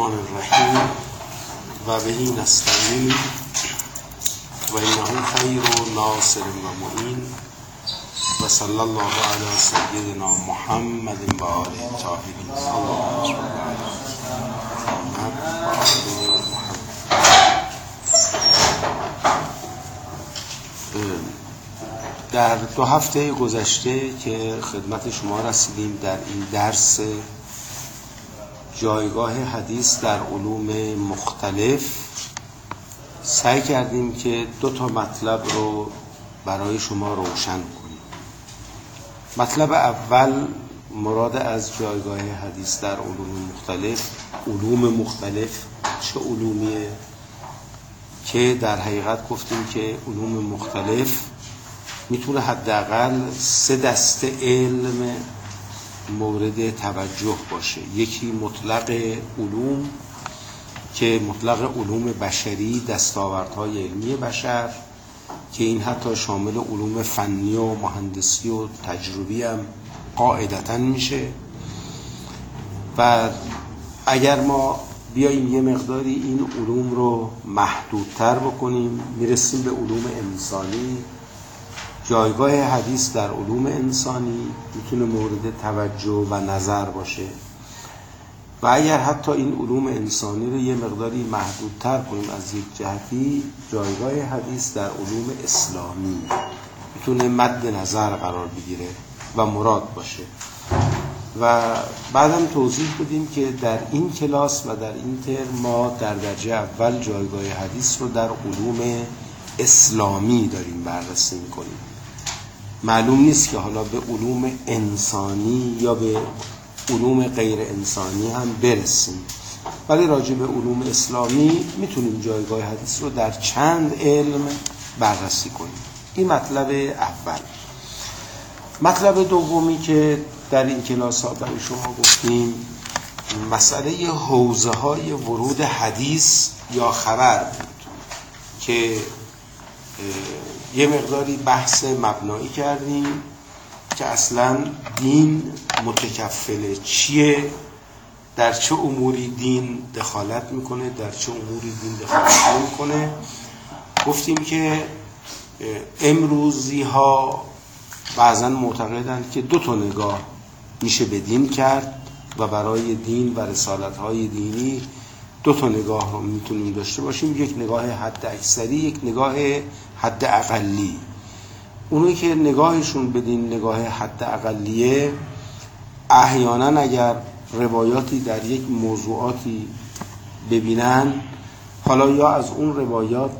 الرحمن الرحیم و بهی نستعین و اینه خیر و ناصر و معین و صلی الله علی سیدنا محمد و آله طاهرین در دو هفته گذشته که خدمت شما رسیدیم در این درس جایگاه حدیث در علوم مختلف. سعی کردیم که دو تا مطلب رو برای شما روشن کنیم. مطلب اول مراد از جایگاه حدیث در علوم مختلف علوم مختلف چه علومیه؟ که در حقیقت گفتیم که علوم مختلف می‌تونه حداقل سه دسته علم مورد توجه باشه. یکی مطلق علوم که مطلق علوم بشری دستاوردهای علمی بشر که این حتی شامل علوم فنی و مهندسی و تجربی هم قاعدتا میشه. و اگر ما بیاییم یه مقداری این علوم رو محدودتر بکنیم می‌رسیم به علوم انسانی. جایگاه حدیث در علوم انسانی می‌تونه مورد توجه و نظر باشه. و اگر حتی این علوم انسانی رو یه مقداری محدودتر کنیم از یک جهتی جایگاه حدیث در علوم اسلامی می‌تونه مد نظر قرار بگیره و مراد باشه. و بعدم توضیح بدیم که در این کلاس و در این ترم ما در درجه اول جایگاه حدیث رو در علوم اسلامی داریم بررسی می‌کنیم. معلوم نیست که حالا به علوم انسانی یا به علوم غیر انسانی هم برسیم. ولی راجع به علوم اسلامی می‌تونیم جایگاه حدیث رو در چند علم بررسی کنیم. این مطلب اول. مطلب دومی که در این کلاس ها برای شما گفتیم مسئله حوزه های ورود حدیث یا خبر بود که یه مقداری بحث مبنایی کردیم که اصلا دین متکفل چیه؟ در چه اموری دین دخالت می‌کنه؟ در چه اموری دین دخالت می‌کنه گفتیم که امروزی ها بعضا معتقدند که دو تا نگاه میشه به دین کرد و برای دین و رسالت های دینی دو تا نگاه رو می‌تونیم داشته باشیم. یک نگاه حد اکثری یک نگاه حد اقلی اونایی که نگاهشون بدین نگاه حد اقلیه احیانا اگر روایاتی در یک موضوعاتی ببینن حالا یا از اون روایات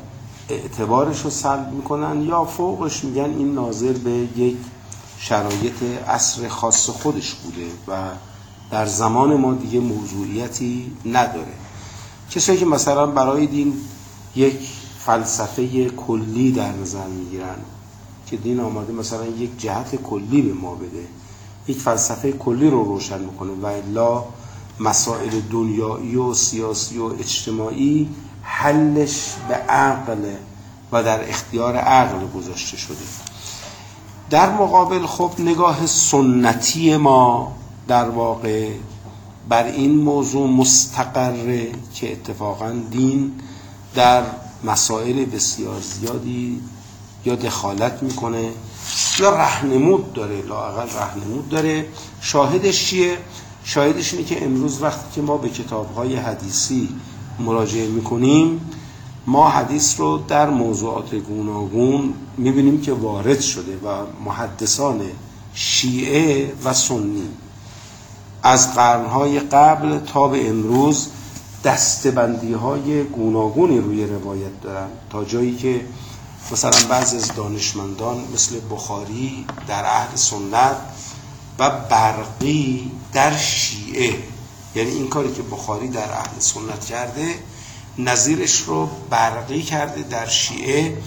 اعتبارش رو سلب می‌کنن یا فوقش میگن این ناظر به یک شرایط عصر خاص خودش بوده و در زمان ما دیگه موضوعیتی نداره. کسایی که مثلا برای دین یک فلسفه کلی در نظر می‌گیرن که دین آماده مثلا یک جهت کلی به ما بده. یک فلسفه کلی رو روشن می‌کنه و الا مسائل دنیایی و سیاسی و اجتماعی حلش به عقل و در اختیار عقل گذاشته شده. در مقابل خب نگاه سنتی ما در واقع بر این موضوع مستقره که اتفاقا دین در مسائل بسیار زیادی یا دخالت می‌کنه یا رهنمود داره لاقل رهنمود داره. شاهدش چیه؟ شاهدش اینه که امروز وقتی که ما به کتابهای حدیثی مراجعه می‌کنیم ما حدیث رو در موضوعات گوناگون می‌بینیم که وارد شده و محدثان شیعه و سنی. از قرنهای قبل تا به امروز دستبندی های گوناگونی روی روایت دارن تا جایی که مثلا بعضی از دانشمندان مثل بخاری در اهل سنت و برقی در شیعه یعنی این کاری که بخاری در اهل سنت کرده نظیرش رو برقی کرده در شیعه.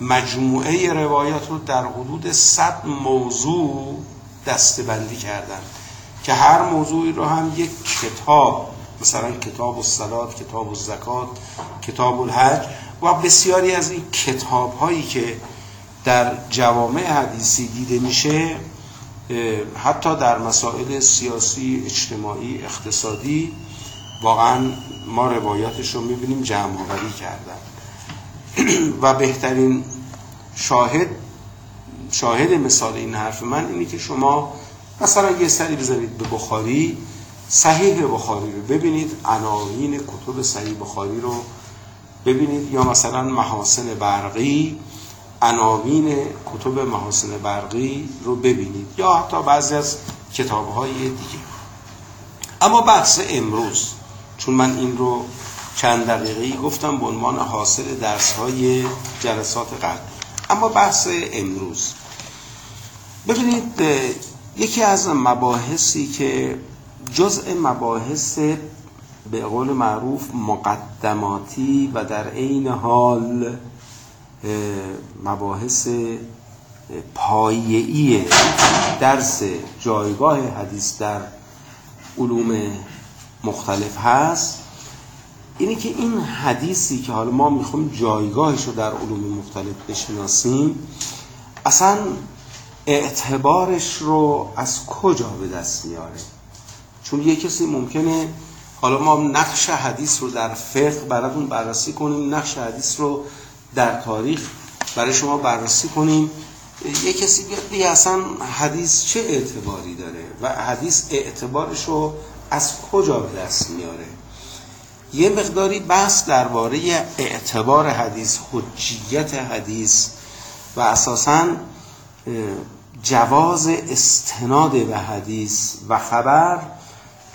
مجموعه روایات رو در حدود صد موضوع دستبندی کردن که هر موضوعی رو هم یک کتاب مثلا کتاب الصلات کتاب الزکات کتاب الحج و بسیاری از این کتاب هایی که در جوامع حدیثی دیده میشه حتی در مسائل سیاسی اجتماعی اقتصادی واقعا ما روایاتش رو می‌بینیم جمع آوری کردن. و بهترین شاهد شاهد مثال این حرف من اینه که شما مثلا یه سری بذارید به بخاری صحیح بخاری رو ببینید عناوین کتب صحیح بخاری رو ببینید. یا مثلا محاسن برقی عناوین کتب محاسن برقی رو ببینید. یا حتی بعضی از کتاب های دیگه. اما بحث امروز چون من این رو چند دقیقه گفتم به عنوان حاصل درس های جلسات قبل. اما بحث امروز. ببینید یکی از مباحثی که جزء مباحث به قول معروف مقدماتی و در عین حال مباحث پایه‌ای درس جایگاه حدیث در علوم مختلف هست. اینه که این حدیثی که حالا ما می‌خوام جایگاهش رو در علوم مختلف بشناسیم اصلا اعتبارش رو از کجا به دست میاره؟ چون یه کسی ممکنه حالا ما نقش حدیث رو در فقه براتون بررسی کنیم نقش حدیث رو در تاریخ برای شما بررسی کنیم. یه کسی بیاد بگه اصلا حدیث چه اعتباری داره و حدیث اعتبارش رو از کجا به دست میاره؟ یه مقداری بحث درباره اعتبار حدیث حجیت حدیث و اساسا جواز استناد به حدیث و خبر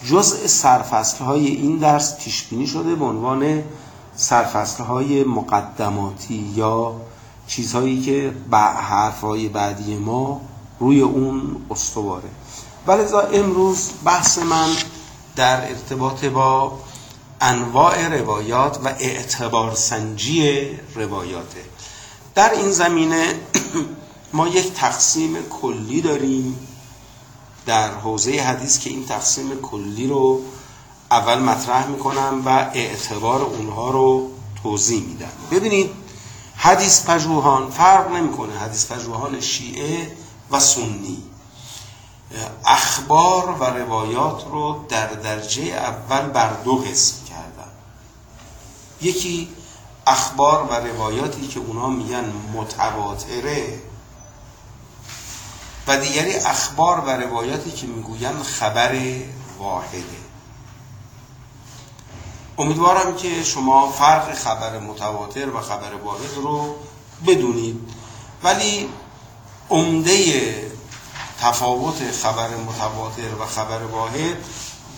جزء سرفصل های این درس پیش شده به عنوان سرفصل های مقدماتی یا چیزهایی که حرف های بعدی ما روی اون استواره. ولی امروز بحث من در ارتباط با انواع روایات و اعتبار سنجی روایاته. در این زمینه ما یک تقسیم کلی داریم. در حوزه حدیث که این تقسیم کلی رو اول مطرح می‌کنم و اعتبار اونها رو توضیح میدم. ببینید حدیث پژوهان فرق نمی‌کنه حدیث پژوهان شیعه و سنی. اخبار و روایات رو در درجه اول بر دو قسم کردن. یکی اخبار و روایاتی که اونا میگن متواتره و دیگری اخبار و روایاتی که می‌گوین خبر واحده امیدوارم که شما فرق خبر متواتر و خبر واحد رو بدونید. ولی عمده تفاوت خبر متواتر و خبر واحد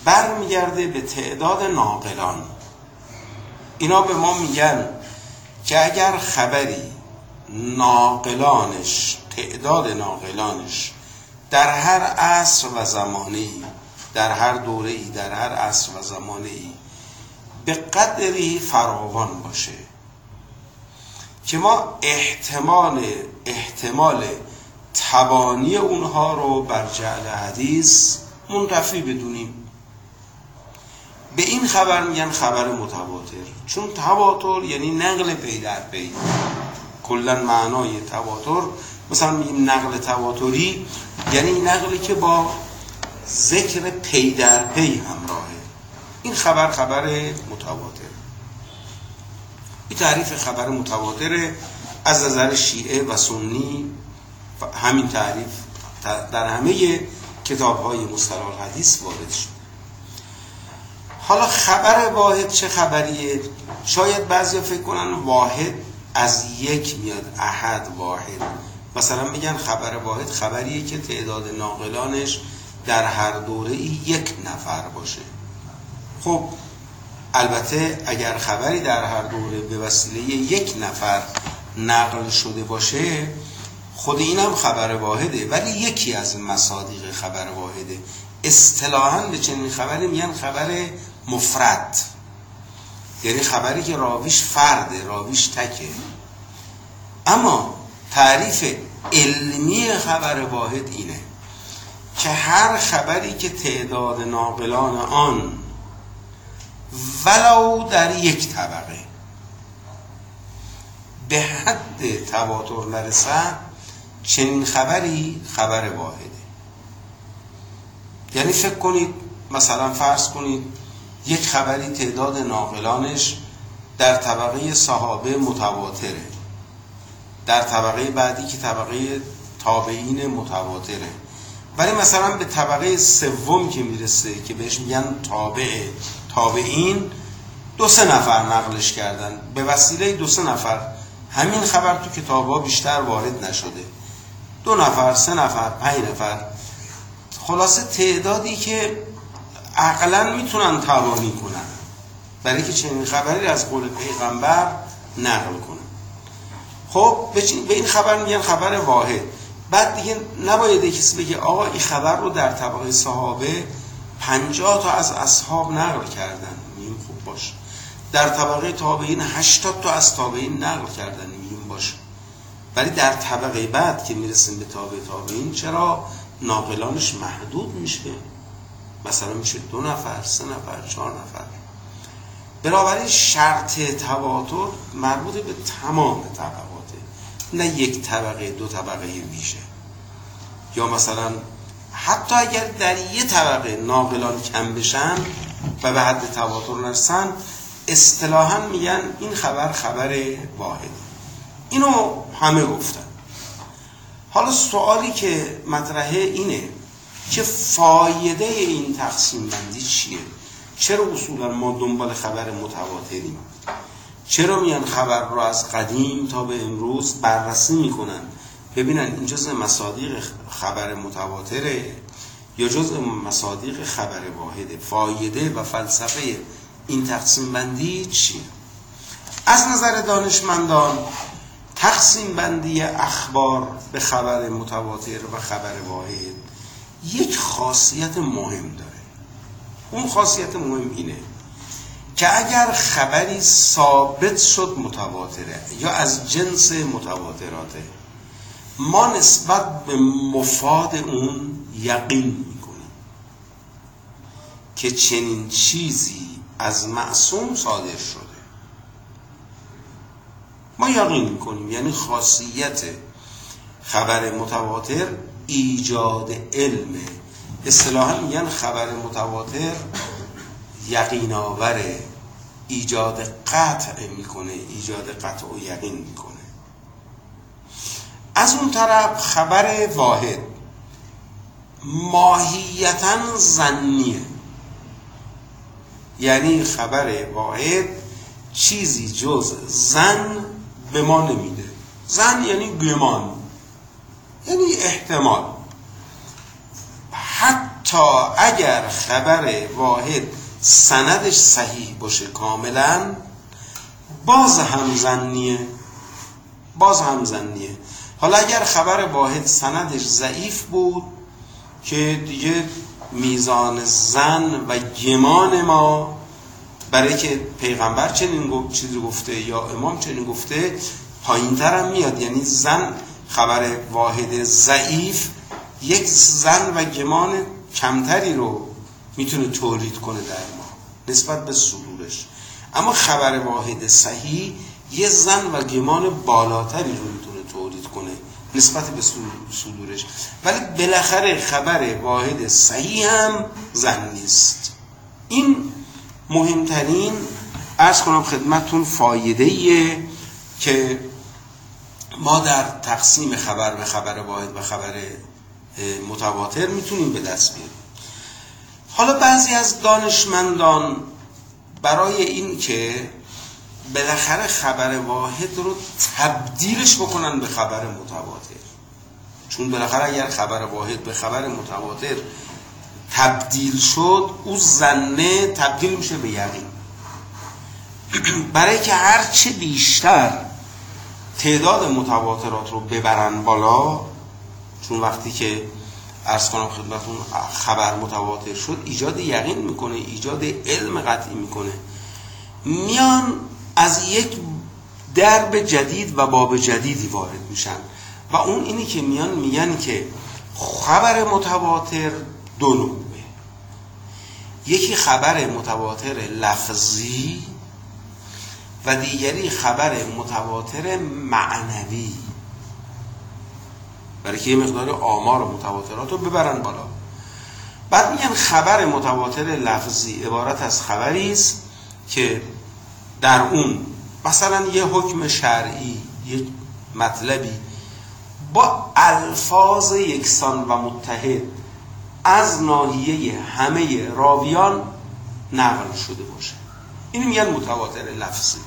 برمیگرده به تعداد ناقلان. اینا به ما میگن که اگر خبری ناقلانش تعداد ناقلانش در هر عصر و زمانه در هر دوره ای در هر عصر و زمانه ای به قدری فراوان باشه که ما احتمال احتمال تبانی اونها رو بر جعل حدیث منتفی بدونیم. به این خبر میگن خبر متواتر چون تواتر یعنی نقل پی در پی. کلا معنای تواتر مثلا میگیم نقل تواتری یعنی نقلی که با ذکر پی در پی همراهه. این خبر خبر متواتر این تعریف خبر متواتر از نظر شیعه و سنی همین تعریف در همه کتاب های مصطلح حدیث وارد شد. حالا خبر واحد چه خبریه؟ شاید بعضی فکر کنن واحد از یک میاد احد واحد. مثلا میگن خبر واحد خبریه که تعداد ناقلانش در هر دوره یک نفر باشه. خب البته اگر خبری در هر دوره به وسیله یک نفر نقل شده باشه خود این هم خبر واحده ولی یکی از مصادیق خبر واحده. اصطلاحا به چنین خبری میگن خبر مفرد. یعنی خبری که راویش فرده راویش تکه. اما تعریف علمی خبر واحد اینه که هر خبری که تعداد ناقلان آن ولو در یک طبقه به حد تواتر نرسد چنین خبری خبر واحده. یعنی فکر کنید مثلا فرض کنید یک خبری تعداد ناقلانش در طبقه صحابه متواتره. در طبقه بعدی که طبقه تابعین متواتره. ولی مثلا به طبقه سوم که می‌رسه که بهش میگن تابع تابعین دو سه نفر نقلش کردن. به وسیله دو سه نفر. همین خبر تو کتابا بیشتر وارد نشده. دو نفر سه نفر پنج نفر. خلاصه تعدادی که عقلا می‌تونن توانی کنن. برای که چنین خبری از قول پیغمبر نقل کنن. خب به این خبر میگن خبر واحد. بعد دیگه نباید کسی بگه آقا این خبر رو در طبقه صحابه پنجاه تا از اصحاب نقل کردن. میگیم خوب باش. در طبقه تابعین هشتاد تا از تابعین نقل کردن. میگیم باش. ولی در طبقه بعد که می‌رسیم به تابع تابعین چرا ناقلانش محدود میشه؟ مثلا میشه دو نفر سه نفر چهار نفر. بنابراین شرط تواتر مربوط به تمام طبقاته نه یک طبقه دو طبقه ویژه یا مثلا حتی اگر در یه طبقه ناقلان کم بشن و به حد تواتر نرسن اصطلاحا میگن این خبر خبر واحد. اینو همه گفتن. حالا سوالی که مطرحه اینه که فایده این تقسیم بندی چیه؟ چرا اصولا ما دنبال خبر متواتریم؟ چرا میان خبر رو از قدیم تا به امروز بررسی می‌کنن؟ ببینن این جزء مصادیق خبر متواتره یا جزء مصادیق خبر واحده؟ فایده و فلسفه این تقسیم بندی چیه از نظر دانشمندان تقسیم بندی اخبار به خبر متواتر و خبر واحد یک خاصیت مهم داره. اون خاصیت مهم اینه که اگر خبری ثابت شد متواتره یا از جنس متواتراته ما نسبت به مفاد اون یقین می‌کنیم که چنین چیزی از معصوم صادر شده. ما یقین می‌کنیم یعنی خاصیت خبر متواتر ایجاد علم. اصطلاحا میگن خبر متواتر یقین آوره ایجاد قطع می‌کنه ایجاد قطع و یقین می‌کنه. از اون طرف خبر واحد ماهیتا زنیه یعنی خبر واحد چیزی جز زن به ما نمیده. زن یعنی گمان یعنی احتمال. حتی اگر خبر واحد سندش صحیح باشه کاملا باز هم زنیه باز هم زنیه حالا اگر خبر واحد سندش ضعیف بود که دیگه میزان زن و گمان ما برای که پیغمبر چنین چیزی گفته یا امام چنین گفته پایینتر هم میاد. یعنی زن خبر واحد ضعیف یک زن و گمان کمتری رو می‌تونه تولید کنه در ما نسبت به صدورش. اما خبر واحد صحیح یه زن و گمان بالاتری رو می‌تونه تولید کنه نسبت به صدورش. ولی بالاخره خبر واحد صحیح هم زن نیست. این مهمترین ارز کنم خدمتون فایده که ما در تقسیم خبر به خبر واحد و خبر متواتر می‌تونیم به دست بیاریم. حالا بعضی از دانشمندان برای این که بالاخره خبر واحد رو تبدیلش بکنن به خبر متواتر. چون بالاخره اگر خبر واحد به خبر متواتر تبدیل شد او زنه تبدیل میشه به یقین. برای که هرچه بیشتر تعداد متواترات رو ببرن بالا چون وقتی که ارز کنم خدمتون خبر متواتر شد ایجاد یقین می‌کنه ایجاد علم قطعی می‌کنه. میان از یک درب جدید و باب جدیدی وارد میشن. و اون اینی که میان میگن که خبر متواتر دو نوعه. یکی خبر متواتر لفظی و دیگری خبر متواتر معنوی. برای که یه مقدار آمار متواترات رو ببرن بالا. بعد میگن خبر متواتر لفظی عبارت از خبری است که در اون مثلا یه حکم شرعی یه مطلبی با الفاظ یکسان و متحد از ناحیه همه راویان نقل شده باشه. این میگن متواتر لفظی.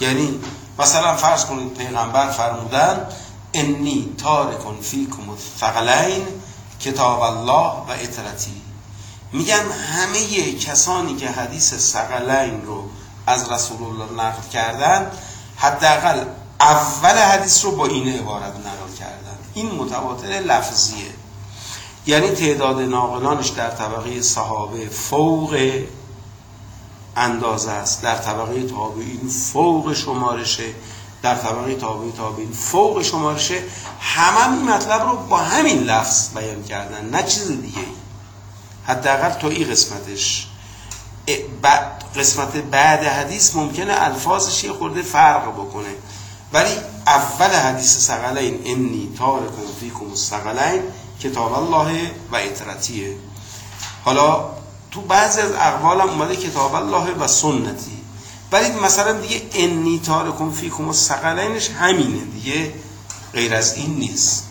یعنی مثلا فرض کنید پیغمبر فرمودن انی تارکن فیکم الثقلین کتاب الله و اطرتی میگن همه کسانی که حدیث ثقلین رو از رسول الله نقل کردن حداقل اول حدیث رو با این عبارت نقل کردن. این متواتر لفظیه. یعنی تعداد ناقلانش در طبقه صحابه فوق اندازه است. در طبقه تابعین فوق شمارشه. در طبقه تابعی تابعین فوق شمارشه همه این مطلب رو با همین لفظ بیان کردن نه چیز دیگه حداقل تو این قسمتش. قسمت بعد حدیث ممکنه الفاظش یه خورده فرق بکنه. ولی اول حدیث سقلین انی تارکم فیکم السقلین کتاب الله و اطرتیه حالا تو بعضی از اقوال هم اومده کتاب الله و سنتی. ولی مثلا دیگه انی تارکم فیکم السقلینش همینه دیگه غیر از این نیست.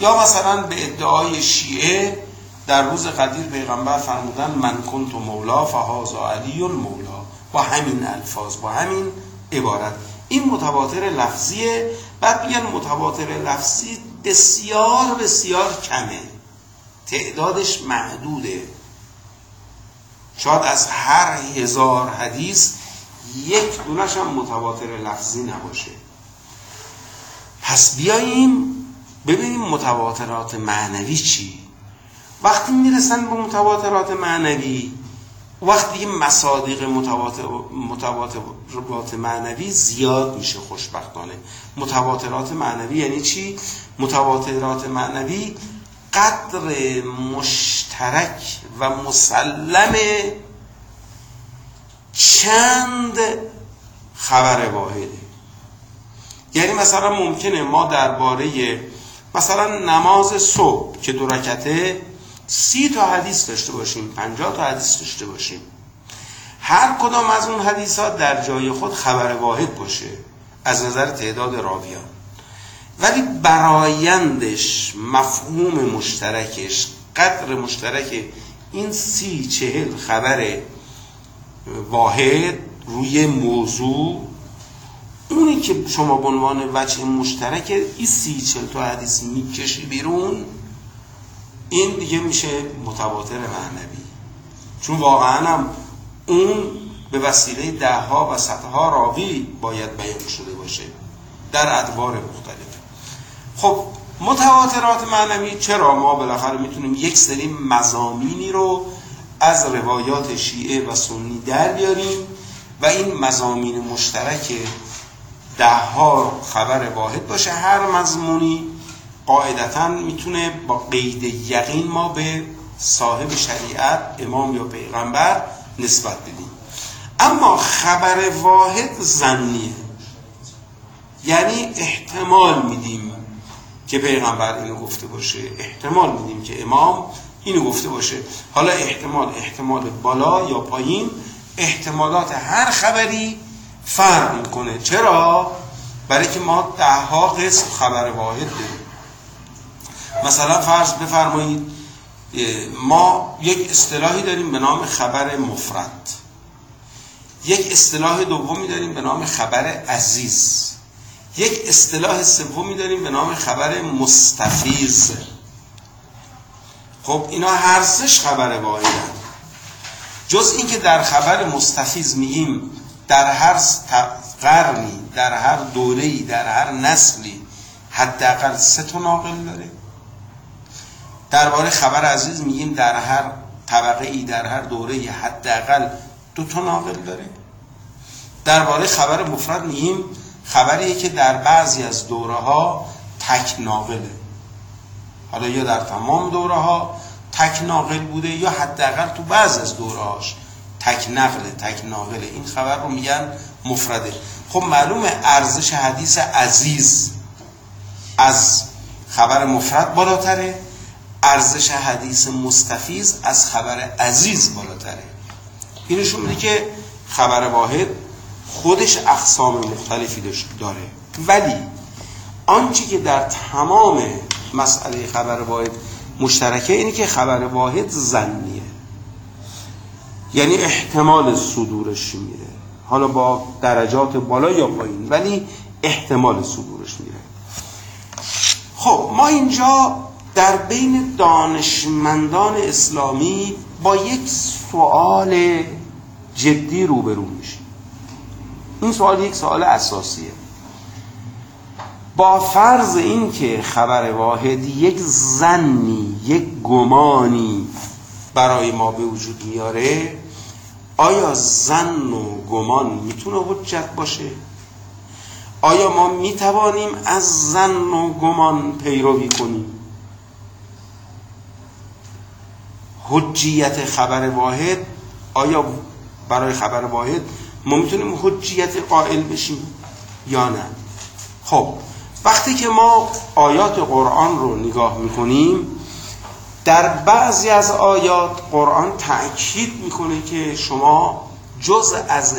یا مثلا به ادعای شیعه در روز قدیر پیغمبر فرمودن من کنت مولا فهازا علی مولا با همین الفاظ با همین عبارت. این متواتر لفظیه. بعد میگن متواتر لفظی بسیار بسیار کمه. تعدادش محدوده شاید از هر هزار حدیث یک دونش هم متواتر لفظی نباشه. پس بیاییم ببینیم متواترات معنوی چی. وقتی می‌رسن به متواترات معنوی وقتی مصادیق متواترات معنوی زیاد میشه خوشبختانه. متواترات معنوی یعنی چی؟ متواترات معنوی قدر مشترک و مسلم چند خبر واحده. یعنی مثلا ممکنه ما درباره مثلا نماز صبح که دو رکته سی تا حدیث داشته باشیم پنجاه تا حدیث داشته باشیم. هر کدام از اون حدیث ها در جای خود خبر واحد باشه از نظر تعداد راویان. ولی برایندش مفهوم مشترکش قدر مشترک این سی چهل خبر واحد روی موضوع اونی که شما به عنوان وجه مشترک این سی چهل تا حدیث می‌کشی بیرون این دیگه میشه متواتر معنوی. چون واقعا هم اون به وسیله ده ها و صدها راوی باید بیان شده باشه در ادوار مختلف. خب متواترات معنوی چرا؟ ما بالاخره می‌تونیم یک سری مزامینی رو از روایات شیعه و سنی در بیاریم و این مزامین مشترک ده ها خبر واحد باشه. هر مضمونی قاعدتا می‌تونه با قید یقین ما به صاحب شریعت امام یا پیغمبر نسبت بدیم. اما خبر واحد زنیه. یعنی احتمال میدیم که پیغمبر اینو گفته باشه. احتمال میدیم که امام اینو گفته باشه. حالا احتمال احتمال بالا یا پایین احتمالات هر خبری فرق می‌کنه. چرا؟ برای که ما ده ها قسم خبر واحد داریم. مثلا فرض بفرمایید ما یک اصطلاحی داریم به نام خبر مفرد. یک اصطلاح دومی داریم به نام خبر عزیز. یک اصطلاح سومی داریم به نام خبر مستفیض. خب اینا هر سش خبر واحدن. جز اینکه در خبر مستفیض میگیم در هر قرنی در هر دوره‌ای در هر نسلی حداقل سه تا ناقل داره. درباره خبر عزیز میگیم در هر طبقه ای در هر دوره حداقل دو تا ناقل داره. درباره خبر مفرد میگیم خبری که در بعضی از دوره ها تک ناقله. حالا یا در تمام دوره ها تک ناقل بوده یا حداقل تو بعض از دوره هاش تک نقله تک ناقله این خبر رو میگن مفرده خب معلوم ارزش حدیث عزیز. از خبر مفرد بالاتره. ارزش حدیث مستفیز از خبر عزیز بالاتره. اینشون میده که خبر واحد خودش اقسام مختلفی داره. ولی آنچه که در تمام مسئله خبر واحد مشترکه اینه که خبر واحد زنیه یعنی احتمال صدورش میره. حالا با درجات بالا یا پایین ولی احتمال صدورش میره. خب ما اینجا در بین دانشمندان اسلامی با یک سوال جدی روبرو میشیم. این سوال یک سوال اساسیه. با فرض این که خبر واحد یک زنی یک گمانی برای ما به وجود میاره آیا زن و گمان می‌تونه حجت باشه؟ آیا ما می‌توانیم از زن و گمان پیروی کنیم؟ حجیت خبر واحد آیا برای خبر واحد ما می‌تونیم حجیت قائل بشیم یا نه؟ خب وقتی که ما آیات قرآن رو نگاه می‌کنیم در بعضی از آیات قرآن تأکید می‌کنه که شما جز از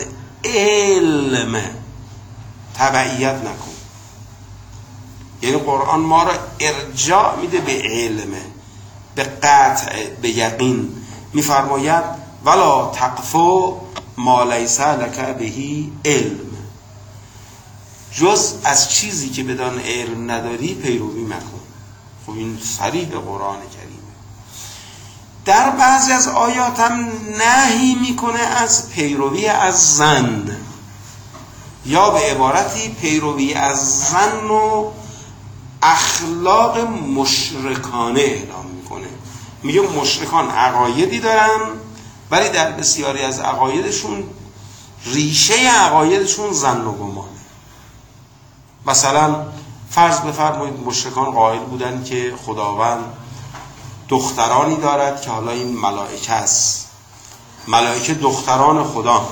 علم تبعیت نکن. یعنی قرآن ما را ارجاع میده به علم به قطع به یقین. میفرماید ولا تقفو ما لیس لک بهی علم. جز از چیزی که بدان علم نداری پیروی مکن. خب این صریح قرآن کریمه در بعضی از آیات هم نهی می‌کنه از پیروی از زن یا به عبارتی پیروی از زن و اخلاق مشرکانه اعلام می‌کنه. میگه مشرکان عقایدی دارن ولی در بسیاری از عقایدشون ریشه عقایدشون زن و گمان. مثلا فرض بفرمایید مشرکان قائل بودن که خداوند دخترانی دارد که حالا این ملائکه است. ملائکه دختران خدا.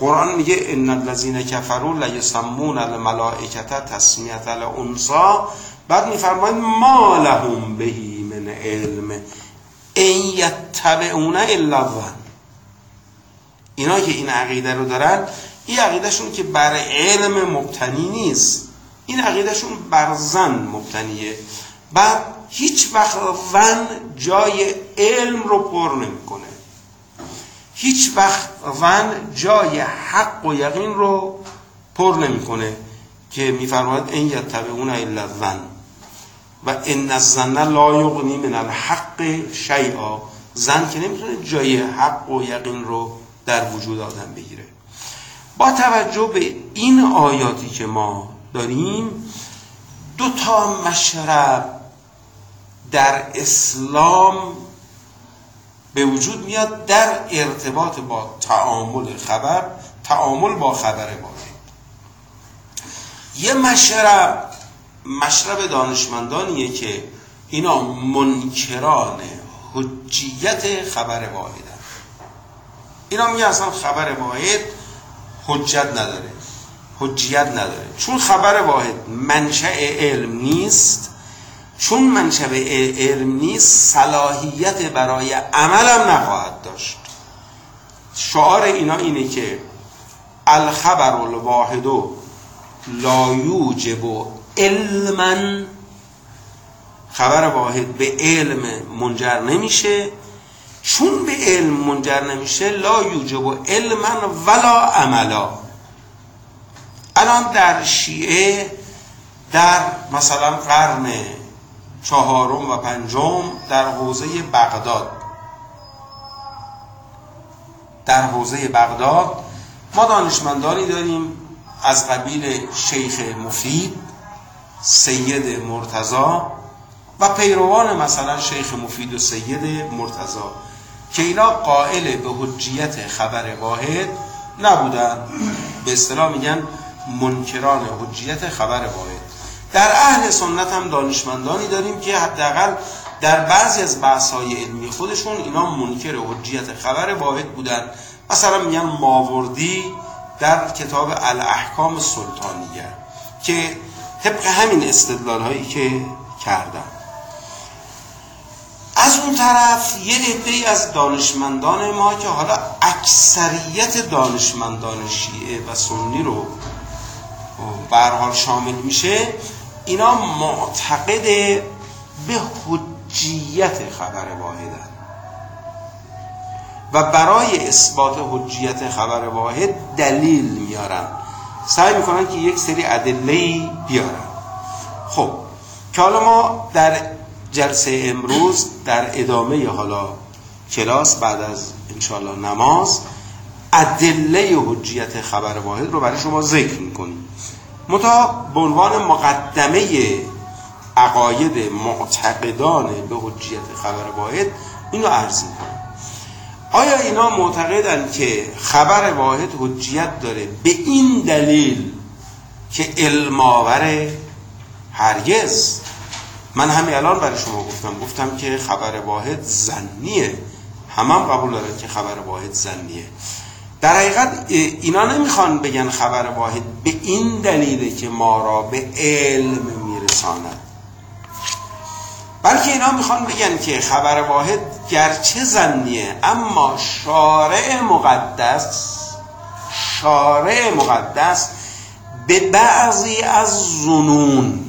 قرآن میگه ان الذين كفروا لیسمون الملائکه تسمیت الانسا بعد میفرماید ما لهم بهی من علم این یتبعون الا اینا که این عقیده رو دارن این عقیدهشون که بر علم مبتنی نیست. این عقیدهشون بر زن مبتنیه. بعد هیچ وقت ون جای علم رو پر نمی‌کنه. هیچ وقت ون جای حق و یقین رو پر نمی‌کنه که میفرماید این یتبعون الا ون و ان الظن لا یغنی من الحق شیئا. زن که نمی‌تونه جای حق و یقین رو در وجود آدم بگیره. با توجه به این آیاتی که ما داریم دو تا مشرب در اسلام به وجود میاد در ارتباط با تعامل خبر تعامل با خبر واحد یه مشرب مشرب دانشمندانیه که اینا منکران حجیت خبر واحدن اینا میگه اصلا خبر واحد حجت نداره. حجیت نداره. چون خبر واحد منشأ علم نیست چون منشأ علم نیست صلاحیت برای عملم نخواهد داشت. شعار اینا اینه که الخبر الواحد لا یوجب علما. خبر واحد به علم منجر نمیشه. چون به علم منجر نمیشه لا یوجب علما ولا عملا. الان در شیعه در مثلا قرن چهارم و پنجم در حوزه بغداد. در حوزه بغداد ما دانشمندانی داریم از قبیل شیخ مفید سید مرتضا و پیروان مثلا شیخ مفید و سید مرتضا که اینا قائل به حجیت خبر واحد نبودن. به اصطلاح میگن منکران حجیت خبر واحد. در اهل سنت هم دانشمندانی داریم که حداقل در بعضی از بحث های علمی خودشون اینا منکر حجیت خبر واحد بودن. مثلا میگن ماوردی در کتاب الاحکام سلطانیه که طبق همین استدلال هایی که کردن اون طرف یه عده از دانشمندان ما که حالا اکثریت دانشمندان شیعه و سنی رو به حال شامل میشه اینا معتقد به حجیت خبر واحدن. و برای اثبات حجیت خبر واحد دلیل میارن. سعی می‌کنن که یک سری ادله بیارن. خب که حالا ما در جلسه امروز در ادامه حالا کلاس بعد از انشاءالله نماز ادله حجیت خبر واحد رو برای شما ذکر می‌کنیم. متا به عنوان مقدمه عقاید معتقدان به حجیت خبر واحد اینو عرض می‌کنم. آیا اینا معتقدن که خبر واحد حجیت داره به این دلیل که علماور هرگز؟ من همین الان برای شما گفتم. گفتم که خبر واحد زنیه همم هم قبول دارن که خبر واحد زنیه در حقیقت اینا نمی‌خوان بگن خبر واحد به این دلیله که ما را به علم میرساند. بلکه اینا می‌خوان بگن که خبر واحد گرچه زنیه اما شارع مقدس شارع مقدس به بعضی از زنون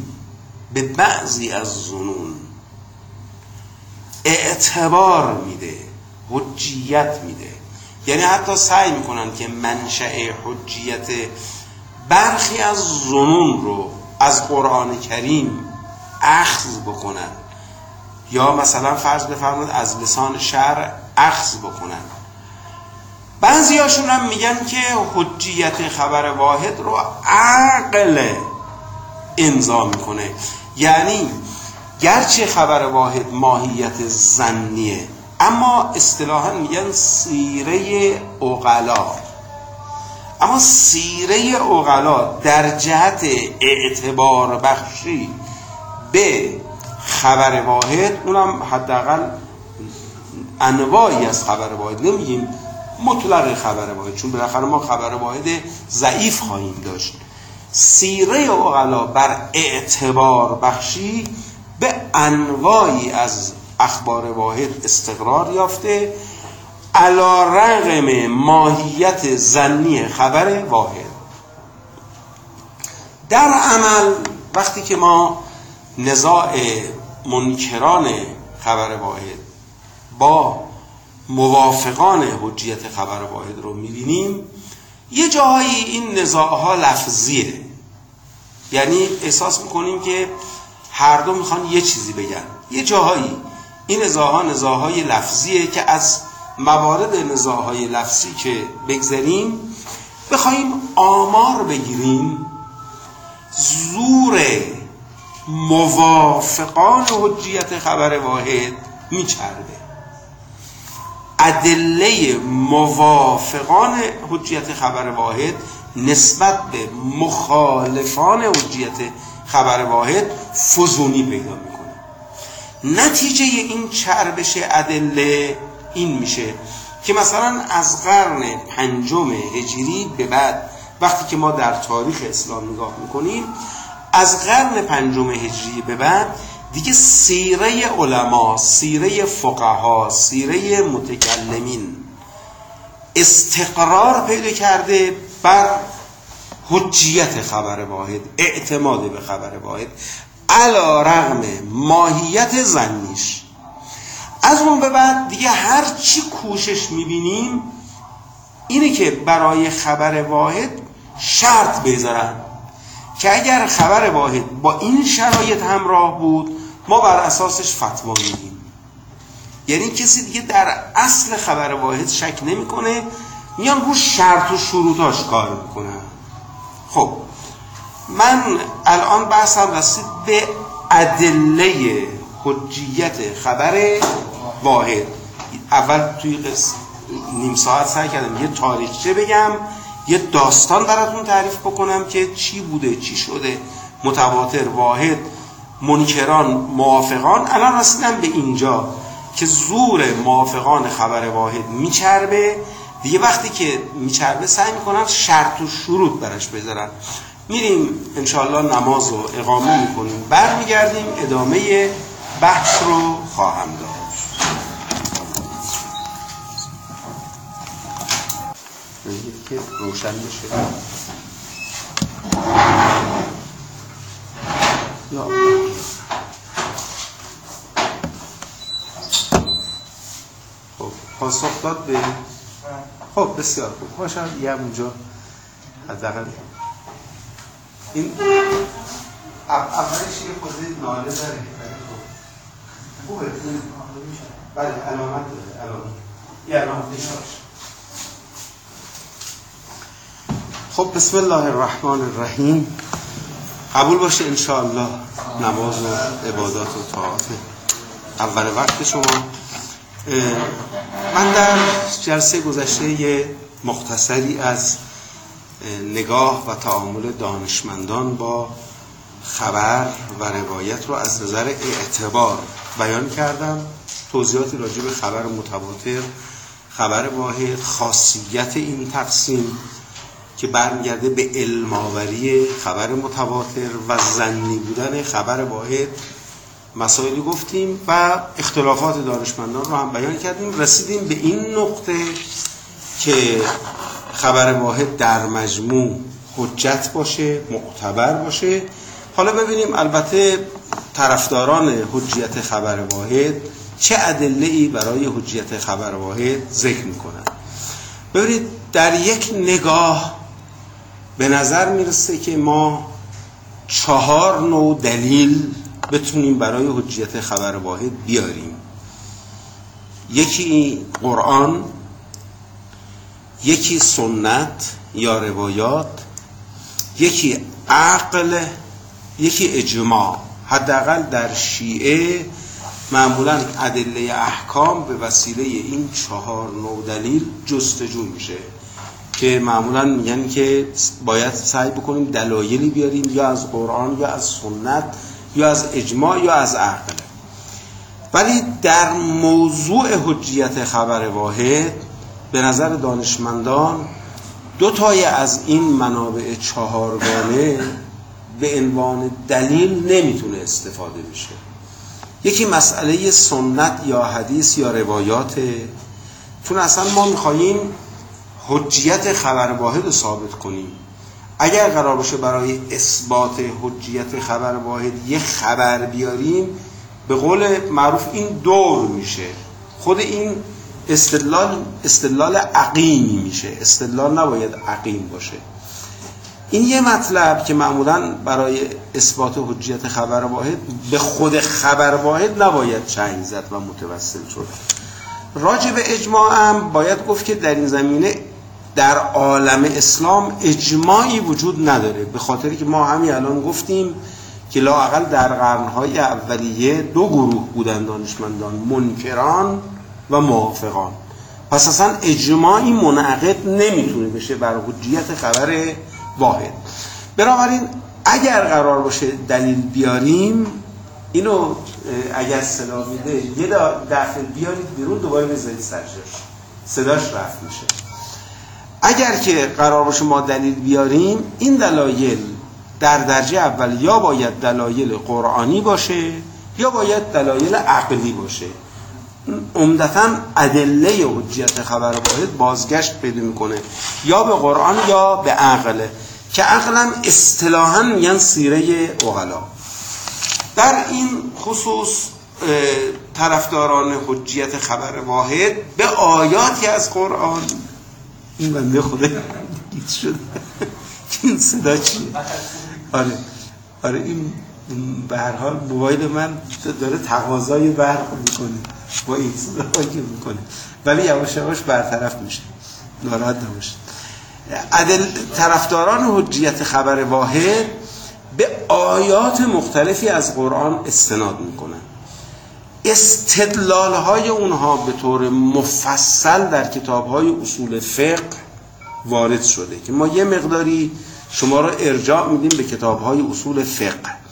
به بعضی از زنون اعتبار میده حجیت میده. یعنی حتی سعی می‌کنن که منشأ حجیت برخی از زنون رو از قرآن کریم اخذ بکنن. یا مثلا فرض بفرمایید از لسان شهر اخذ بکنن. بعضی هاشون هم میگن که حجیت خبر واحد رو عقل امضا می‌کنه. یعنی گرچه خبر واحد ماهیت زنیه اما اصطلاحا میگن سیره اغلا اما سیره اغلا در جهت اعتبار بخشی به خبر واحد اونم حداقل انواعی از خبر واحد. نمیگیم مطلق خبر واحد چون بالاخره ما خبر واحد ضعیف خواهیم داشت. سیره اغلا بر اعتبار بخشی به انواعی از اخبار واحد استقرار یافته. علا رقم ماهیت زنی خبر واحد. در عمل وقتی که ما نزاع منکران خبر واحد با موافقان حجیت خبر واحد رو می‌بینیم یه جاهایی این نزاعها لفظیه. یعنی احساس می‌کنیم که هر دو می‌خوان یه چیزی بگن. یه جاهایی این نزاعها نزاعهای لفظیه که از موارد نزاعهای لفظی که بگذاریم بخوایم آمار بگیریم زور موافقان حجیت خبر واحد میچرده ادله موافقان حجیت خبر واحد نسبت به مخالفان حجیت خبر واحد فزونی پیدا می‌کنه. نتیجه این چربش ادله این میشه که مثلا از قرن پنجم هجری به بعد وقتی که ما در تاریخ اسلام نگاه می‌کنیم از قرن پنجم هجری به بعد دیگه سیره علما سیره فقها سیره متکلمین استقرار پیدا کرده بر حجیت خبر واحد اعتماد به خبر واحد. علا رغم ماهیت زنیش. از اون به بعد دیگه هر چی کوشش می‌بینیم اینه که برای خبر واحد شرط بذارن که اگر خبر واحد با این شرایط همراه بود ما بر اساسش فتوا میدیم. یعنی کسی دیگه در اصل خبر واحد شک نمی‌کنه میان رو شرط و شروطاش کار می‌کنن. خب من الان بحثم رسید به ادله حجیت خبر واحد. اول توی نیم ساعت سعی کردم یه تاریخچه بگم یه داستان براتون تعریف بکنم که چی بوده چی شده. متواتر واحد منکران موافقان. الان رسیدم به اینجا که زور موافقان خبر واحد میچربه. دیگه وقتی که میچربه سعی می‌کنن شرط و شروط برش بذارن. میریم انشاءالله نماز رو اقامه می‌کنیم. برمیگردیم ادامه بحث رو خواهم داد که روشن بشه. یا خب پاسخ داد به خب بسیار خوب. خوشم یه اونجا حداقل این اولش یه خود ناله داره. خوبه. بله علامت داره. علامت. یه خب بسم الله الرحمن الرحیم. قبول باشه انشاءالله نماز و عبادات و طاعت اول وقت شما. من در جلسه گذشته یه مختصری از نگاه و تعامل دانشمندان با خبر و روایت رو از نظر اعتبار بیان کردم. توضیحاتی راجع به خبر متواتر خبر واحد خاصیت این تقسیم که برمیگرده به علماوری خبر متواتر و زنی بودن خبر واحد. مسائلی گفتیم و اختلافات دانشمندان رو هم بیان کردیم. رسیدیم به این نقطه که خبر واحد در مجموع حجت باشه معتبر باشه. حالا ببینیم البته طرفداران حجیت خبر واحد چه ادله ای برای حجیت خبر واحد ذکر می‌کنن. ببینید در یک نگاه به نظر می‌رسه که ما چهار نوع دلیل بتونیم برای حجیت خبر واحد بیاریم. یکی قرآن یکی سنت یا روایات یکی عقل یکی اجماع. حداقل در شیعه معمولا ادله احکام به وسیله این چهار نوع دلیل جستجو میشه که معمولا میگن که باید سعی بکنیم دلایلی بیاریم یا از قرآن یا از سنت یا از اجماع یا از عقل. ولی در موضوع حجیت خبر واحد به نظر دانشمندان دو تای از این منابع چهارگانه به عنوان دلیل نمی‌تونه استفاده بشه. یکی مسئله سنت یا حدیث یا روایات. چون اصلا ما میخواییم حجیت خبر واحد ثابت کنیم. اگر قرار باشه برای اثبات حجیت خبر واحد یه خبر بیاریم به قول معروف این دور میشه. خود این استدلال استدلال عقیمی میشه. استدلال نباید عقیم باشه. این یه مطلب که معمولا برای اثبات حجیت خبر واحد به خود خبر واحد نباید چنگ زد و متوسل شد. راجع به اجماع هم باید گفت که در این زمینه در عالم اسلام اجماعی وجود نداره. به خاطری که ما همین الان گفتیم که لاقل در قرنهای اولیه دو گروه بودن دانشمندان منکران و موافقان. پس اصلا اجماعی منعقد نمی‌تونه بشه بر حجیت خبر واحد. بنابراین اگر قرار باشه دلیل بیاریم اینو اگر صدا میده یه دفعه بیارید بیرون دوباره بذارید سرجش صداش رفت میشه. اگر که قرار باشه ما دلیل بیاریم این دلایل در درجه اول یا باید دلایل قرآنی باشه یا باید دلایل عقلی باشه. عمدتا ادله حجیت خبر واحد بازگشت پیدا می‌کنه. یا به قرآن یا به عقله که عقلم اصطلاحا میگن سیره اغلا در این خصوص طرفداران حجیت خبر واحد به آیاتی از قرآن این بنده خدا گیت شد این صدا چیه؟ آره. آره این به هر حال موبایل من داره تقاضای برق می‌کنه با این صدا که می‌کنه. ولی یواش یواش برطرف میشه. ناراحت نباشید. عدل طرفداران حجیت خبر واحد به آیات مختلفی از قرآن استناد می‌کنن. استدلال های اونها به طور مفصل در کتاب های اصول فقه وارد شده که ما یه مقداری شما را ارجاع میدیم به کتاب های اصول فقه.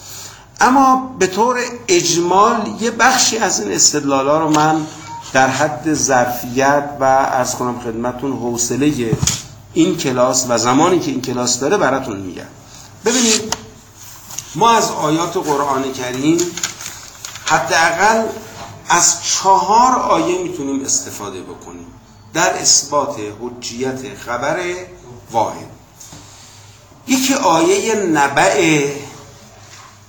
اما به طور اجمال یه بخشی از این استدلال رو من در حد ظرفیت و ارز کنم خدمتون حوصله این کلاس و زمانی که این کلاس داره براتون میگم. ببینید ما از آیات قرآن کریم حداقل از چهار آیه می‌تونیم استفاده بکنیم در اثبات حجیت خبر واحد. یکی آیه نبع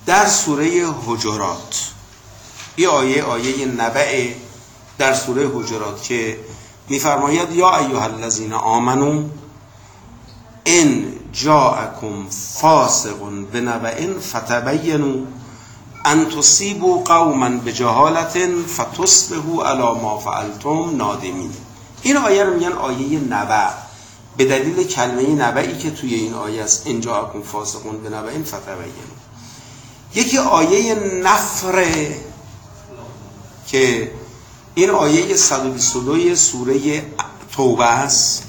در سوره حجرات. یه آیه آیه نبع در سوره حجرات که میفرماید یا ایها الذین آمنو ان جاءکم فاسق بنبع فتبینوا ان تصیبوا قوما بجهالت فتصبحوا علی ما فعلتم نادمین. این آیه رو میگن آیه نبع. به دلیل کلمه نبعی که توی این آیه است ان جاءکم فاسقون بنبع فتبینوا. یکی آیه نفره که این آیه 122 سوره توبه است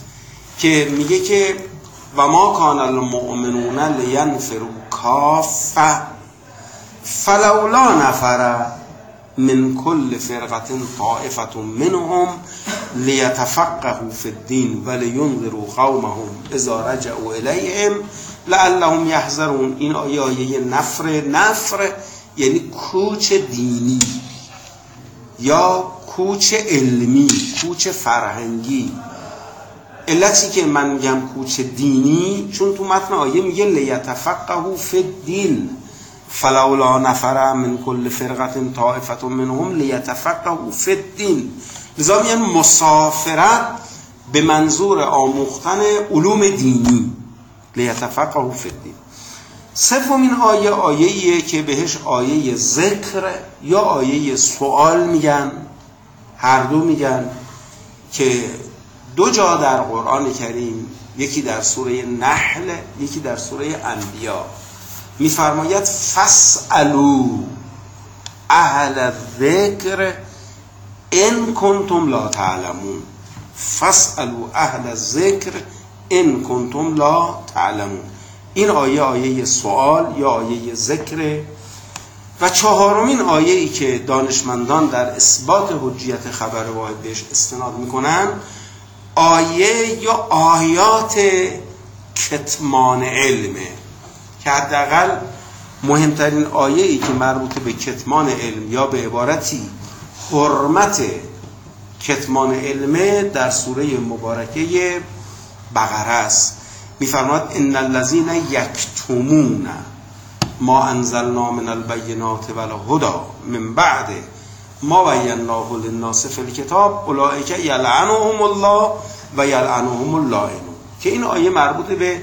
که میگه که و ما کان المؤمنون لینفروا کافه فلولا نفر من کل فرقت طائفت منهم لیتفقهوا فی الدین ولینذروا قومهم اذا رجعوا الیهم لعلهم یحذرون. این آیه آیه نفر نفر یعنی کوچ دینی یا کوچ علمی کوچ فرهنگی. علتی که من میگم کوچ دینی چون تو متن آیه میگه لیتفقهوا فی الدین. فلولا نفر من کل فرقت طائفت منهم لیتفقهوا فی الدین. لذا میگن مسافرت به منظور آموختن علوم دینی. لیتفقهوا فی الدین. سومین آیه آیه که بهش آیه ذکر یا آیه سوال میگن. هر دو میگن که دو جا در قرآن کریم یکی در سوره نحل یکی در سوره انبیا. میفرماید فسالو اهل ذکر ان کنتم لا تعلمون. فسالو اهل ذکر ان کنتم لا تعلمون. این آیه آیه سوال یا آیه ذکر؟ و چهارمین آیه ای که دانشمندان در اثبات حجیت خبر واحد بهش استناد می‌کنن آیه یا آیات کتمان علمه که حداقل مهمترین آیه ای که مربوط به کتمان علم یا به عبارتی حرمت کتمان علمه در سوره مبارکه بقره است. میفرماد ان الذين یکتمون ما انزلنا من البینات والهدى من بعد ما بیناه للناس فی الکتاب اولئک یلعنهم الله و یلعنهم که این آیه مربوط به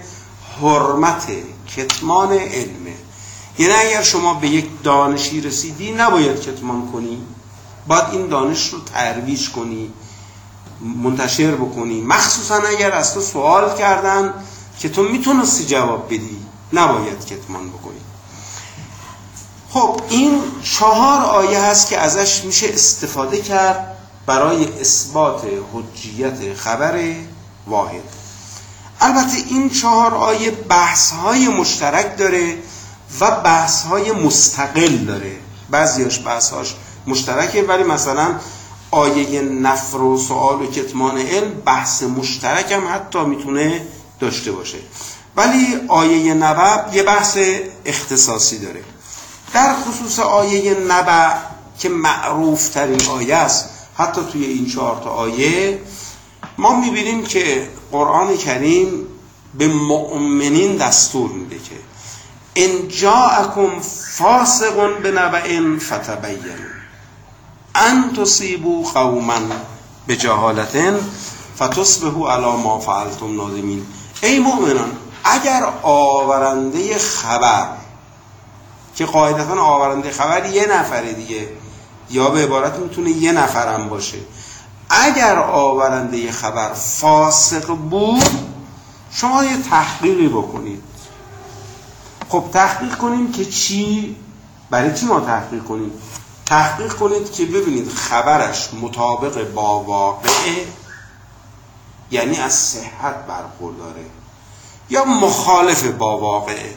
حرمت کتمان علمه یعنی اگر شما به یک دانشی رسیدی نباید کتمان کنی. باید این دانش رو ترویج کنی. منتشر بکنی. مخصوصا اگر از تو سوال کردن که تو می‌تونستی جواب بدی نباید کتمان بکنی. خب این چهار آیه هست که ازش میشه استفاده کرد برای اثبات حجیت خبر واحد. البته این چهار آیه بحث های مشترک داره و بحث های مستقل داره. بعضیاش بحث هاش مشترکه ولی مثلا آیه نفر و سوال و کتمان علم بحث مشترک هم حتی می‌تونه داشته باشه. ولی آیه نبع یه بحث اختصاصی داره. در خصوص آیه نبع که معروف ترین آیه است حتی توی این چهار تا آیه ما می‌بینیم که قرآن کریم به مؤمنین دستور میده که ان جاءکم فاسق بنبأ فتبینوا ان تصیبوا قوما بجهالت فتصبحوا علی ما فعلتم نادمین ای مؤمنان اگر آورنده خبر که قاعدتا آورنده خبر یه نفره دیگه یا به عبارت می‌تونه یه نفرم باشه اگر آورنده خبر فاسق بود شما یه تحقیقی بکنید. خب تحقیق کنیم که چی؟ برای چی ما تحقیق کنیم؟ تحقیق کنید که ببینید خبرش مطابق با واقعه یعنی از صحت برخورداره. یا مخالف با واقعه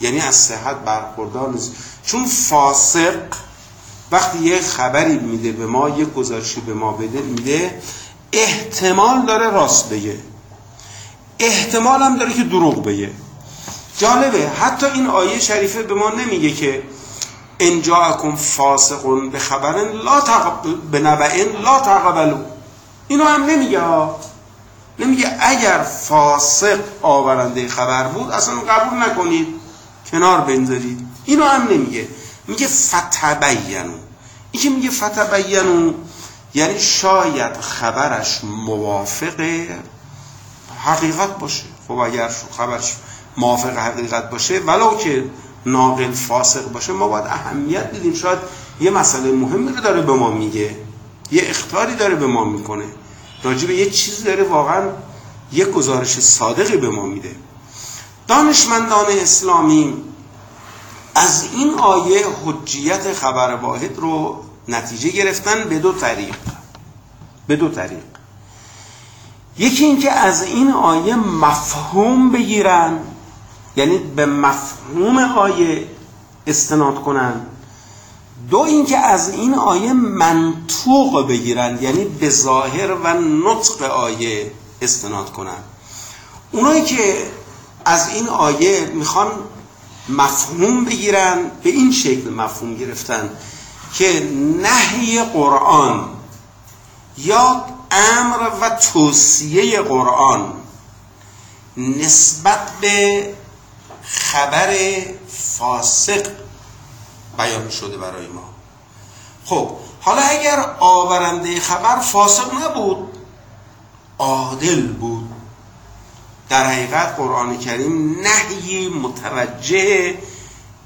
یعنی از صحت برخوردار نیست. چون فاسق وقتی یه خبری میده به ما یه گزارشی به ما بده میده احتمال داره راست بگه. احتمال هم داره که دروغ بگه. جالبه حتی این آیه شریفه به ما نمیگه که ان جاءکم فاسقون به خبرن لا تقبل به نبعن لا تقبلو اینو هم نمیگه نمیگه اگر فاسق آورنده خبر بود اصلا قبول نکنید کنار بنذارید اینو هم نمیگه. میگه فتبینو. این که میگه فتبینو یعنی شاید خبرش موافق حقیقت باشه. خب اگر خبرش موافق حقیقت باشه ولو که ناقل فاسق باشه ما باید اهمیت بدیم. شاید یه مسئله مهمی رو داره به ما میگه. یه اختاری داره به ما می‌کنه. راجع به یه چیزی داره واقعا یه گزارش صادقی به ما میده. دانشمندان اسلامی از این آیه حجیت خبر واحد رو نتیجه گرفتن به دو طریق. به دو طریق. یکی اینکه از این آیه مفهوم بگیرن یعنی به مفهوم آیه استناد کنن. دو اینکه از این آیه منطوق بگیرن یعنی به ظاهر و نطق آیه استناد کنن. اونایی که از این آیه می‌خوان مفهوم بگیرن به این شکل مفهوم گرفتن که نهی قرآن یا امر و توصیه قرآن نسبت به خبر فاسق بیان شده برای ما. خب حالا اگر آورنده خبر فاسق نبود عادل بود. در حقیقت قرآن کریم نهی متوجه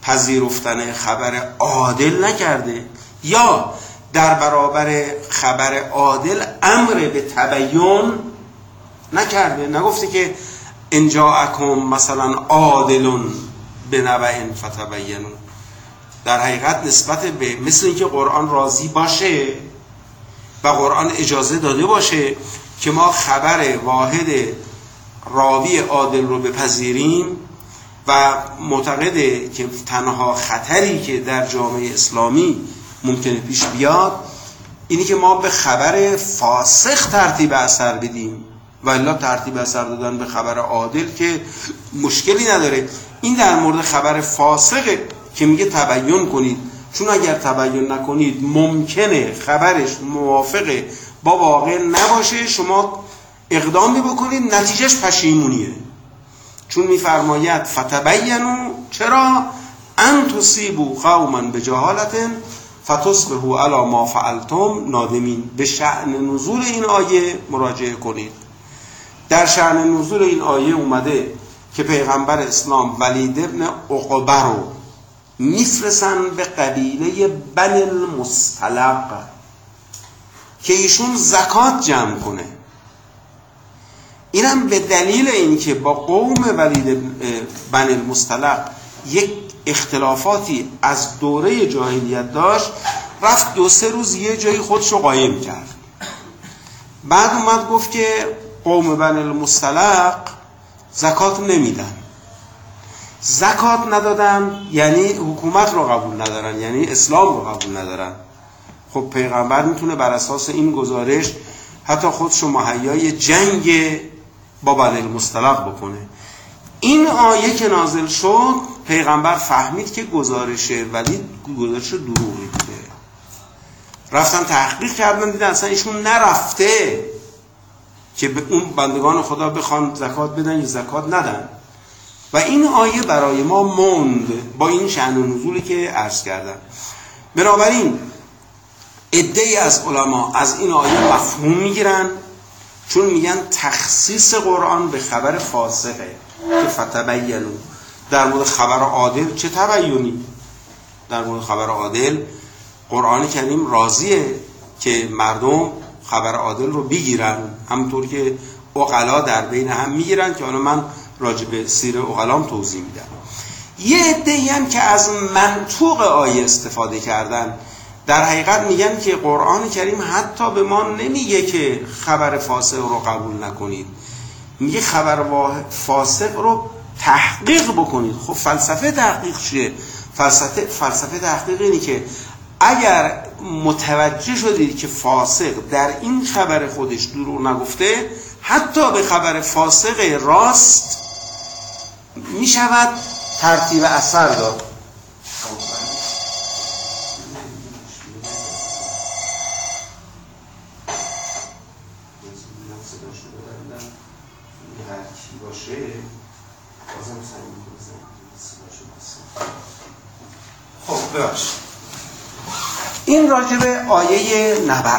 پذیرفتن خبر عادل نکرده. یا در برابر خبر عادل امر به تبیین نکرده. نگفته که انجا اکم مثلا عادلون به نبعین فتبینون در حقیقت نسبت به مثل اینکه قرآن راضی باشه و قرآن اجازه داده باشه که ما خبر واحد راوی عادل رو بپذیریم و معتقده که تنها خطری که در جامعه اسلامی ممکنه پیش بیاد اینی که ما به خبر فاسق ترتیب اثر بدیم. و الا ترتیب اثر دادن به خبر عادل که مشکلی نداره. این در مورد خبر فاسق که میگه تبیین کنید. چون اگر تبیین نکنید ممکنه خبرش موافق با واقع نباشه شما اقدامی بکنید نتیجهش پشیمونیه. چون میفرماید فتبینو چرا؟ ان تصیبو قوما به فتصبحوا علی ما فعلتم نادمین. به شأن نزول این آیه مراجعه کنید. در شأن نزول این آیه اومده که پیغمبر اسلام ولید ابن عقبه رو میفرسن به قبیله بن المستلق که ایشون زکات جمع کنه. اینم به دلیل اینکه با قوم ولید بن المستلق یک اختلافاتی از دوره جاهلیت داشت رفت دو سه روز یه جایی خودشو قایم کرد. بعد اومد گفت که قوم بن المستلق زکات نمیدن. زکات ندادن یعنی حکومت رو قبول ندارن یعنی اسلام رو قبول ندارن. خب پیغمبر می‌تونه بر اساس این گزارش حتی خودشو مهیای جنگ با بن المستلق بکنه. این آیه که نازل شد پیغمبر فهمید که گزارش ولی گزارش دروغی بوده. رفتن تحقیق کردن دیدن اصلا ایشون نرفته. که به اون بندگان خدا بخوان زکات بدن یا زکات ندن. و این آیه برای ما موند با این شأن و نزولی که عرض کردم. بنابراین عده از علما از این آیه مفهوم می‌گیرن چون میگن تخصیص قرآن به خبر فاسقه. که فتبینو در مورد خبر عادل چه تبیینی در مورد خبر عادل قرآن کریم راضیه که مردم خبر عادل رو بگیرن. همونطور که اقلا در بین هم می‌گیرن که حالا من راجع به سیر اقلام توضیح میدم. یه عده هم که از منطوق آیه استفاده کردن در حقیقت میگن که قرآن کریم حتی به ما نمیگه که خبر فاسق رو قبول نکنید. میگه خبر فاسق رو تحقیق بکنید. خب فلسفه تحقیق چیه؟ فلسفه فلسفه تحقیق اینه که اگر متوجه شدید که فاسق در این خبر خودش دروغ نگفته حتی به خبر فاسق راست می شود ترتیب اثر داد. این راجب آیه نبع.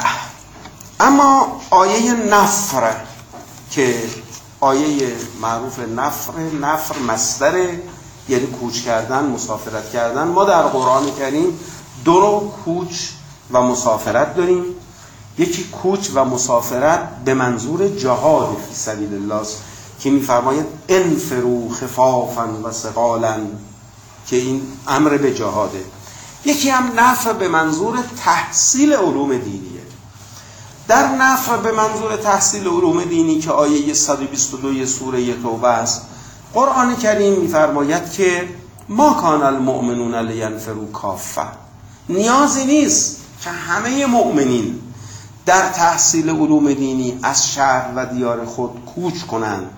اما آیه نفر که آیه معروف نفر نفر مصدر یعنی کوچ کردن مسافرت کردن ما در قرآن کریم دو نوع کوچ و مسافرت داریم. یکی کوچ و مسافرت به منظور جهاد فی سبیل الله است که میفرماید انفرو خفافا و سقالا که این امر به جهاده. یکی هم نفر به منظور تحصیل علوم دینیه. در نفر به منظور تحصیل علوم دینی که آیه 122 سوره توبه است قرآن کریم میفرماید که ما کان المؤمنون لینفرو کافه نیازی نیست که همه مؤمنین در تحصیل علوم دینی از شهر و دیار خود کوچ کنند.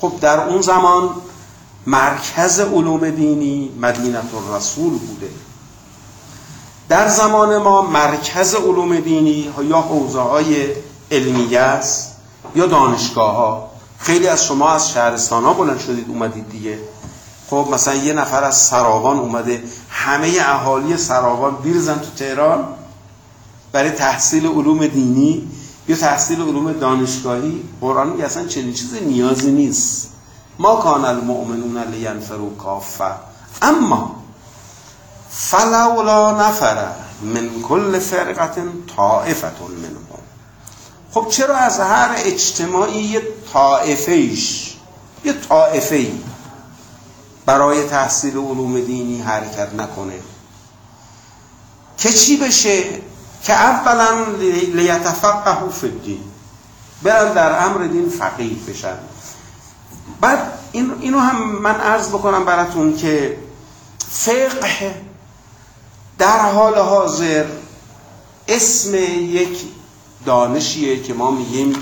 خب در اون زمان مرکز علوم دینی مدینت الرسول بوده. در زمان ما مرکز علوم دینی یا حوزه های علمیه است یا دانشگاه ها خیلی از شما از شهرستان ها بلند شدید اومدید دیگه. خب مثلا یه نفر از سراوان اومده همه اهالی سراوان بیرزن تو تهران؟ برای تحصیل علوم دینی یا تحصیل علوم دانشگاهی؟ قرآن میگه اصلا چنین چیز نیازی نیست. ما کان المؤمنون لینفروا کافه اما فلولا نفر من کل فرقت طائفت منهم. خب چرا از هر اجتماعی یه طائفه ایش یه طائفه ای برای تحصیل علوم دینی حرکت نکنه؟ که چی بشه؟ که اولا لیتفقهو فی الدین برن در امر دین فقیه بشن. بعد این اینو هم من عرض بکنم براتون که فقه در حال حاضر اسم یک دانشیه که ما میگیم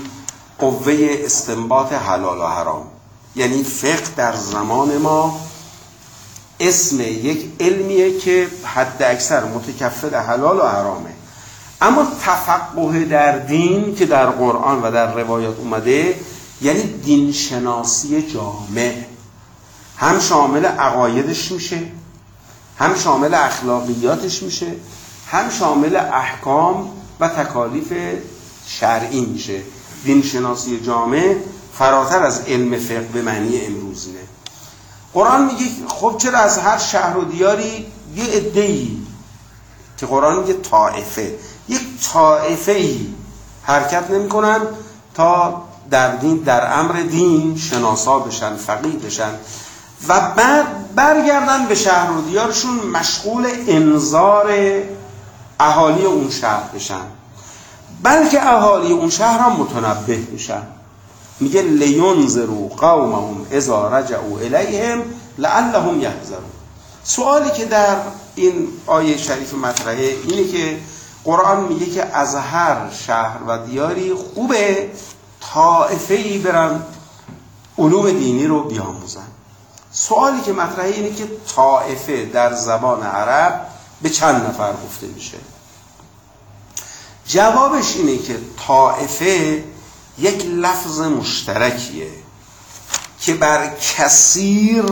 قوه استنباط حلال و حرام. یعنی فقه در زمان ما اسم یک علمیه که حد اکثر متکفل حلال و حرامه. اما تفقه در دین که در قرآن و در روایات اومده یعنی دینشناسی جامع. هم شامل عقایدش میشه هم شامل اخلاقیاتش میشه هم شامل احکام و تکالیف شرعی میشه. دینشناسی جامع فراتر از علم فقه به معنی امروزینه قرآن میگه خب چرا از هر شهر و دیاری یه ادهی که قرآن میگه طائفه. یک طائفه ای حرکت نمی‌کنن تا در دین در امر دین شناسا بشن فقیه بشن. و بعد برگردن به شهر و دیارشون مشغول انظار اهالی اون شهر بشن. بلکه اهالی اون شهر هم متنبه بشن میگه لینذرو قومهم اذا رجعوا الیهم لعلهم یحذرون. سوالی که در این آیه شریف مطرحه اینه که قرآن میگه که از هر شهر و دیاری خوبه طائفه ای برن علوم دینی رو بیاموزن. سوالی که مطرحه اینه که طائفه در زبان عرب به چند نفر گفته میشه. جوابش اینه که طائفه یک لفظ مشترکیه که بر کثیر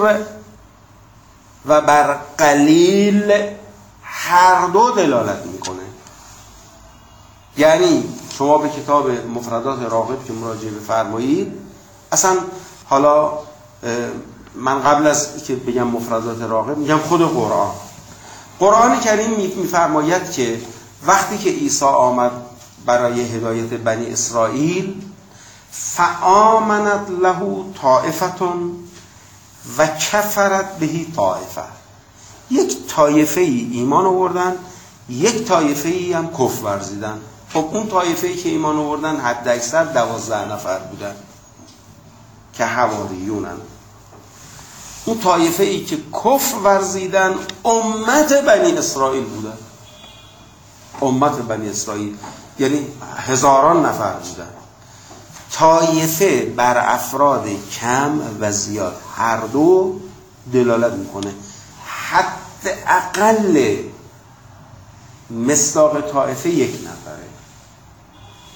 و بر قلیل هر دو دلالت می‌کنه. یعنی شما به کتاب مفردات راغب که مراجعه بفرمایید اصلا حالا من قبل از که بگم مفردات راغب میگم خود قرآن. قرآن کریم میفرماید که وقتی که عیسی آمد برای هدایت بنی اسرائیل فآمنت له طائفتون و کفرت بهی طائفه. یک طایفه ای ایمان آوردن یک طایفه ای هم کف ورزیدن. خب اون طایفه ای که ایمان آوردن حد اکثر دوازده نفر بودن که حواریونن. اون طایفه ای که کف ورزیدن امت بنی اسرائیل بودن امت بنی اسرائیل یعنی هزاران نفر بودن طایفه بر افراد کم و زیاد هر دو دلالت می‌کنه. حتی اقل مصداق طایفه یک نفره.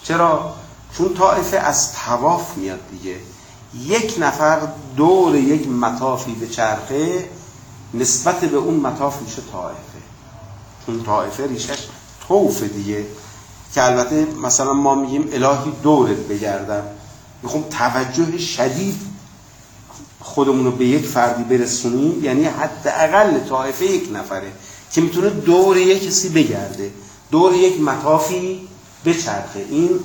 چرا؟ چون طائفه از تواف میاد دیگه. یک نفر دور یک مطافی به چرخه نسبت به اون مطاف میشه طائفه. چون طائفه ریشش توف دیگه. که البته مثلا ما میگیم الهی دورت بگردم. می‌خوام توجه شدید خودمون رو به یک فردی برسونیم. یعنی حداقل طائفه یک نفره که می‌تونه دور یک کسی بگرده. دور یک مطافی بچرخه این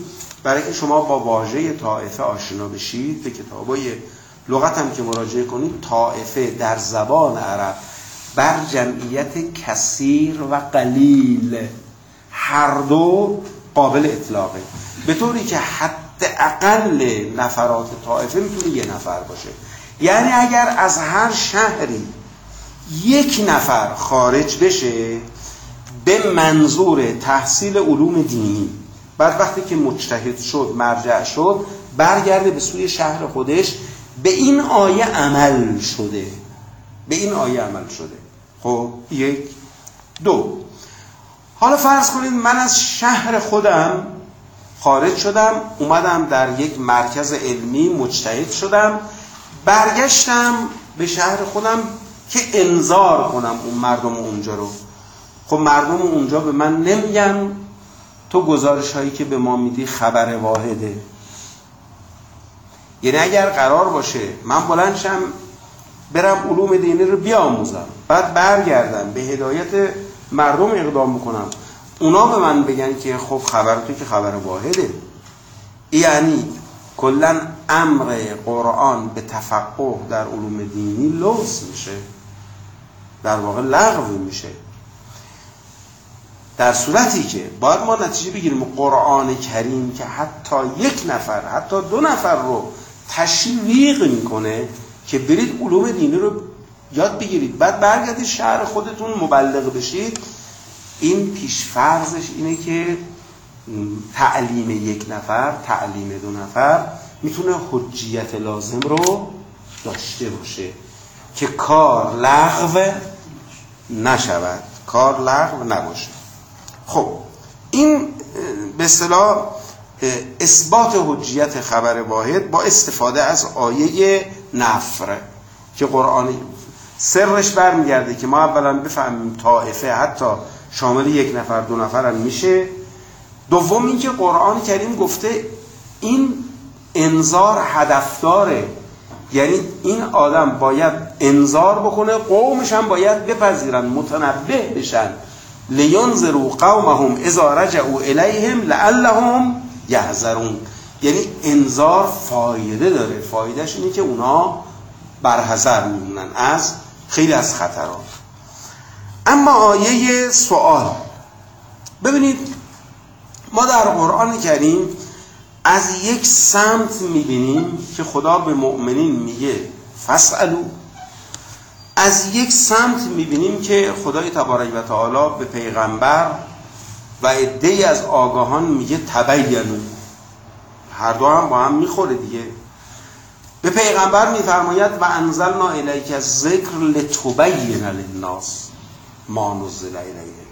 برای که شما با واژه طائفه آشنا بشید به کتابای لغت هم که مراجعه کنید طائفه در زبان عرب بر جمعیت کثیر و قلیل هر دو قابل اطلاقه. به طوری که حد اقل نفرات طائفه می‌تونه یه نفر باشه. یعنی اگر از هر شهری یک نفر خارج بشه به منظور تحصیل علوم دینی بعد وقتی که مجتهد شد مرجع شد برگرده به سوی شهر خودش به این آیه عمل شده. به این آیه عمل شده. خب یک دو. حالا فرض کنید من از شهر خودم خارج شدم اومدم در یک مرکز علمی مجتهد شدم برگشتم به شهر خودم که انذار کنم اون مردم اونجا رو. خب مردم اونجا به من نمیگن تو گزارش هایی که به ما میدی خبر واحده. یعنی اگر قرار باشه من بلندشم برم علوم دینی رو بیاموزم. بعد برگردم به هدایت مردم اقدام بکنم. اونا به من بگن که خب خبر تو که خبر واحده. یعنی کلا امر قرآن به تفقه در علوم دینی لوس میشه. در واقع لغو میشه. در صورتی که باید ما نتیجه بگیریم قرآن کریم که حتی یک نفر حتی دو نفر رو تشویق می‌کنه که برید علوم دینی رو یاد بگیرید. بعد برگردید شهر خودتون مبلغ بشید. این پیشفرزش اینه که تعلیم یک نفر تعلیم دو نفر می‌تونه حجیت لازم رو داشته باشه که کار لغو نشود. کار لغو نباشه. خب این به اصطلاح اثبات حجیت خبر واحد با استفاده از آیه نفر که قرآن سرش برمیگرده که ما اولا بفهمیم طائفه حتی شامل یک نفر دو نفر هم میشه. دوم اینکه قرآن کریم گفته این انذار هدفداره. یعنی این آدم باید انذار بکنه قومش هم باید بپذیرن متنبه بشن. لینذروا قومهم اذا رجعوا الیهم لعلهم یحذرون. یعنی انذار فایده داره. فایدهش اینه که اونا برحذر میمونن از خیلی از خطرات اما آیه سوال. ببینید ما در قرآن کریم از یک سمت می‌بینیم که خدا به مؤمنین میگه فسالو از یک سمت می‌بینیم که خدای تبارک و تعالی به پیغمبر و عده از آگاهان میگه تبینو هر دو هم با هم می‌خوره دیگه. به پیغمبر میفرماید و انزلنا الیک ذکر لتبین للناس ما نزل الیه.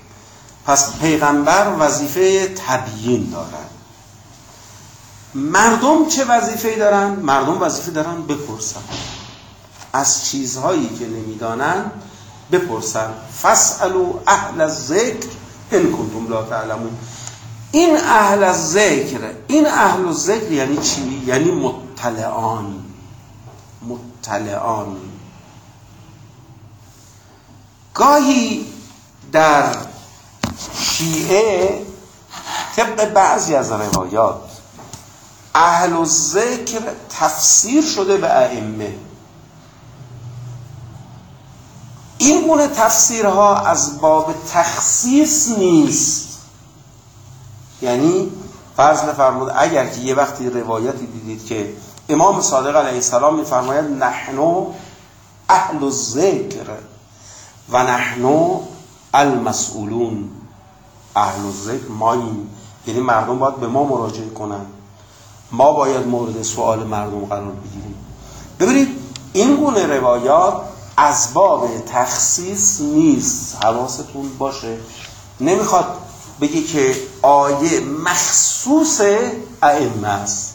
پس پیغمبر وظیفه تبیین دارد. مردم چه وظیفه دارن؟ مردم وظیفه دارن بپرسن. از چیزهایی که نمی‌دانن بپرسن فسالو اهل ذکر ان کنتم لا تعلمون. این اهل ذکر این اهل ذکر یعنی چی؟ یعنی مطلعان. مطلعان. گاهی در شیعه طبق بعضی از روایات اهل ذکر تفسیر شده به ائمه. این گونه تفسیرها از باب تخصیص نیست. یعنی فرض نفرمود اگر که یه وقتی روایتی دیدید که امام صادق علیه السلام میفرماید نحنو اهل الذکر و نحنو المسئولون. اهل الذکر ماییم. یعنی مردم باید به ما مراجعه کنن. ما باید مورد سوال مردم قرار بگیریم. ببینید این گونه روایات از باب تخصیص نیست. حواستون باشه. نمی‌خواد بگه که آیه مخصوص ائمه است.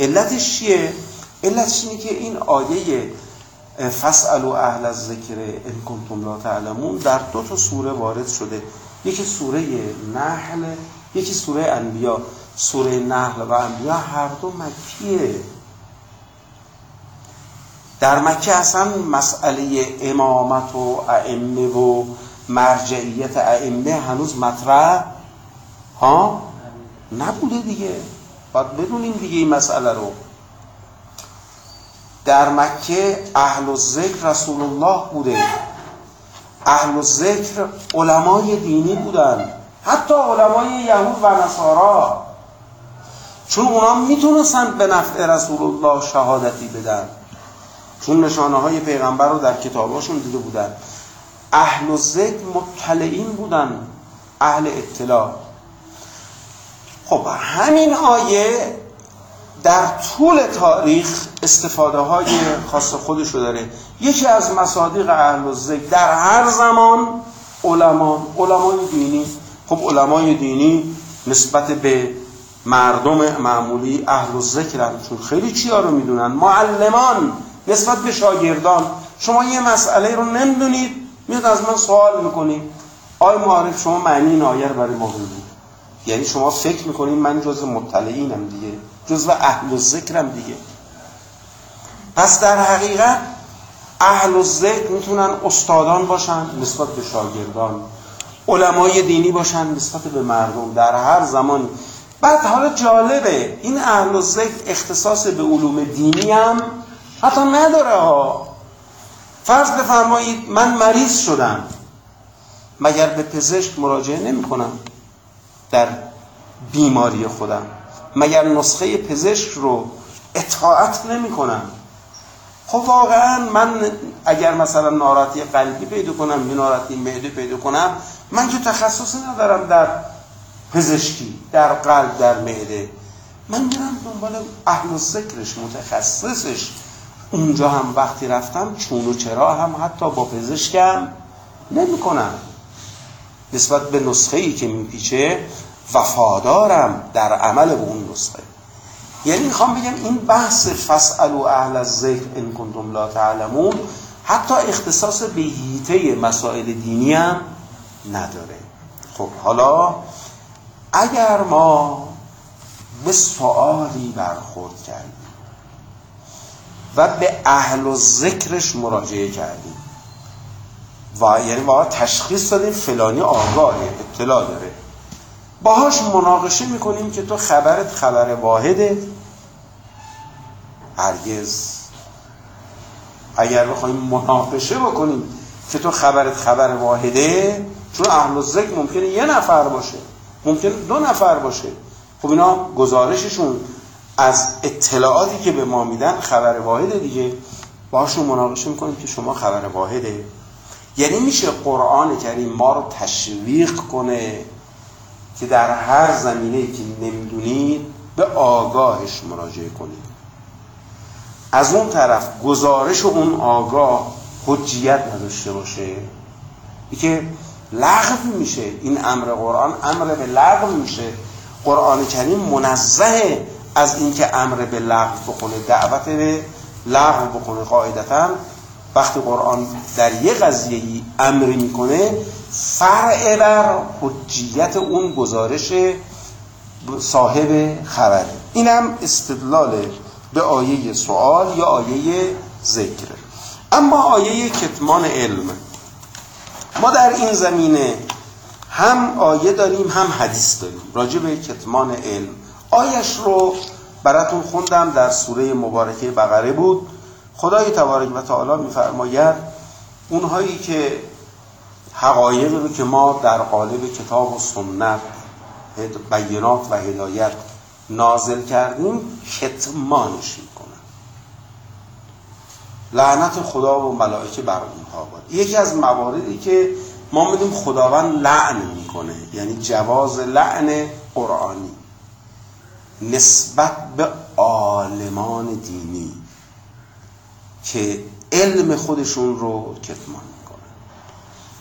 علتش چیه؟ علتش اینه که این آیه فسألو اهل الذکر ان کنتم لا تعلمون در دو تا سوره وارد شده. یکی سوره نحل یکی سوره انبیا. سوره نحل و انبیا هر دو مکیه. در مکه اصلا مسئله امامت و ائمه و مرجعیت ائمه هنوز مطرح؟ ها؟ نبوده دیگه. باید بدونیم دیگه این مسئله رو. در مکه اهل و ذکر رسول الله بوده. اهل و ذکر علمای دینی بودن. حتی علمای یهود و نصارا. چون اونا می‌تونستن به نفع رسول الله شهادتی بدن. چون نشانه های پیغمبر رو در کتاباشون دیده بودن. اهل ذکر مطلعین بودن اهل اطلاع. خب همین آیه در طول تاریخ استفاده های خاص خودشو داره. یکی از مصادیق اهل ذکر در هر زمان علما علمای دینی. خب علمای دینی نسبت به مردم معمولی اهل ذکرن چون خیلی چیا رو می‌دونن. معلمان نسبت به شاگردان شما یه مسئله رو نمی‌دونید میاد از من سوال می‌کنید. آی معارف شما معنی این آیه رو برای ما بگید یعنی شما فکر می‌کنید من جز مطلعینم دیگه جز اهل و ذکرم دیگه. پس در حقیقت اهل ذکر می‌تونن استادان باشن نسبت به شاگردان علمای دینی باشن نسبت به مردم در هر زمانی بعد حالا جالبه این اهل ذکر اختصاص به علوم دینی هم حتی نداره ها. فرض بفرمایید من مریض شدم. مگر به پزشک مراجعه نمی کنم در بیماری خودم؟ مگر نسخه پزشک رو اطاعت نمی کنم خب واقعا من اگر مثلا ناراحتی قلبی پیدا کنم یا ناراحتی معده پیدا کنم من که تخصصی ندارم در پزشکی در قلب در معده. من میرم دنبال اهل ذکرش متخصصش. اونجا هم وقتی رفتم چون و چرا هم حتی با پزشکم نمی کنم نسبت به نسخه ای که میپیچه وفادارم در عمل به اون نسخه. یعنی می‌خوام بگم این بحث و اهل الذکر ان کنتم لا تعلمون حتی اختصاص به هیته مسائل دینی هم نداره. خب حالا اگر ما به سوالی برخورد کردیم و به اهل و ذکرش مراجعه کردیم. و یعنی واقعا تشخیص دادیم فلانی آگاهه اطلاع داره. باهاش مناقشه می‌کنیم که تو خبرت خبر واحده. هرگز. اگر بخوایم مناقشه بکنیم که تو خبرت خبر واحده چون اهل ذکر ممکنه یه نفر باشه. ممکنه دو نفر باشه. خب اینا گزارششون از اطلاعاتی که به ما میدن خبر واحده دیگه. باشون مناقشه می‌کنیم که شما خبر واحده. یعنی میشه قرآن کریم ما رو تشویق کنه که در هر زمینه که نمی‌دونید به آگاهش مراجعه کنید. از اون طرف گزارش اون آگاه حجیت نداشته باشه. که لغو میشه این امر قرآن امر به لغو میشه. قرآن کریم منزه از اینکه امر به لغو بکنه دعوت به لغو بکنه قاعدتا وقتی قرآن در یه قضیه امری می‌کنه فرع بر حجیت اون گزارش صاحب خبره اینم استدلال به آیه سوال یا آیه ذکر. اما آیه کتمان علم. ما در این زمینه هم آیه داریم هم حدیث داریم. راجع به کتمان علم. آیش رو براتون خوندم در سوره مبارکه بقره بود. خدای تبارک و تعالی میفرماید اونهایی که حقایقی رو که ما در قالب کتاب و سنت بیانات و هدایت نازل کردیم کتمانش می‌کنن. لعنت خدا و ملائکه بر اونها بود یکی از مواردی که ما میدیم خداوند لعن می‌کنه یعنی جواز لعن قرآنی. نسبت به عالمان دینی که علم خودشون رو کتمان می‌کنن.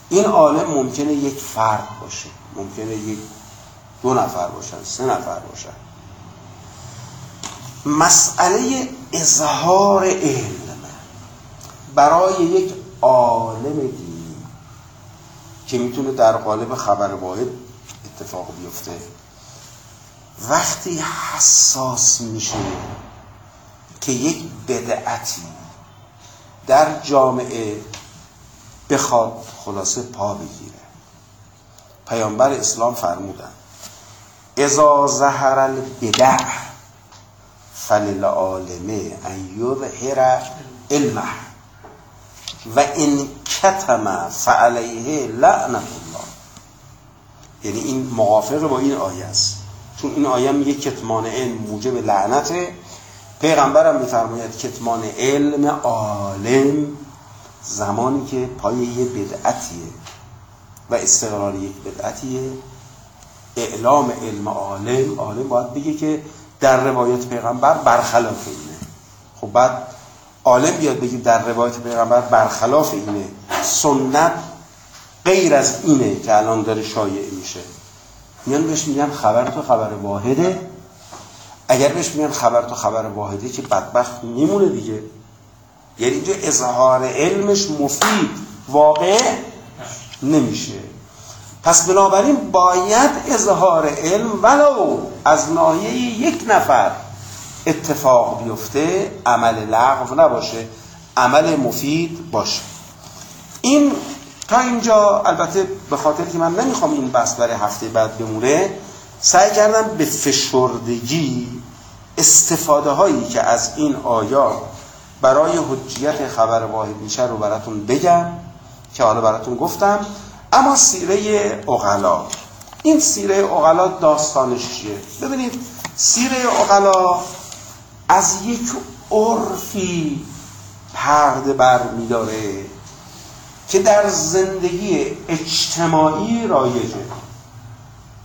این عالم ممکنه یک فرد باشه. ممکنه یک دو نفر باشن سه نفر باشن. مسئله اظهار علم برای یک عالم دینی که می‌تونه در قالب خبر واحد اتفاق بیفته. وقتی حساس میشه که یک بدعتی در جامعه بخواد خلاصه پا بگیره. پیامبر اسلام فرمودن ازا زهر البدع فللعالمه ان یظهر علمه و این کتم فعلیه لعنت الله. یعنی این موافق با این آیه است. چون این آیه میگه کتمان علم موجب لعنته. پیغمبرم میفرماید کتمان علم عالم زمانی که پای یه بدعتیه و استقرار یک بدعتیه. اعلام علم عالم عالم باید بگه که در روایت پیغمبر برخلاف اینه. خب بعد عالم بیاد بگه در روایت پیغمبر برخلاف اینه. سنت غیر از اینه که الان داره شایع میشه. میان بهش میگن خبر تو خبر واحده. اگر بهش میگن خبر تو خبر واحده که بدبخت میمونه دیگه. یعنی اینجا اظهار علمش مفید واقع نمیشه. پس بنابراین باید اظهار علم ولو از ناحیه یک نفر اتفاق بیفته عمل لغو نباشه عمل مفید باشه. این تا اینجا البته به خاطر که من نمی‌خوام این بحث برای هفته بعد بمونه سعی کردم به فشردگی استفاده هایی که از این آیا برای حجیت خبر واحد میشه رو براتون بگم که حالا براتون گفتم. اما سیره اغلا. این سیره اغلا داستانش چیه؟ ببینید سیره اغلا از یک عرفی پرده بر میداره. که در زندگی اجتماعی رایجه.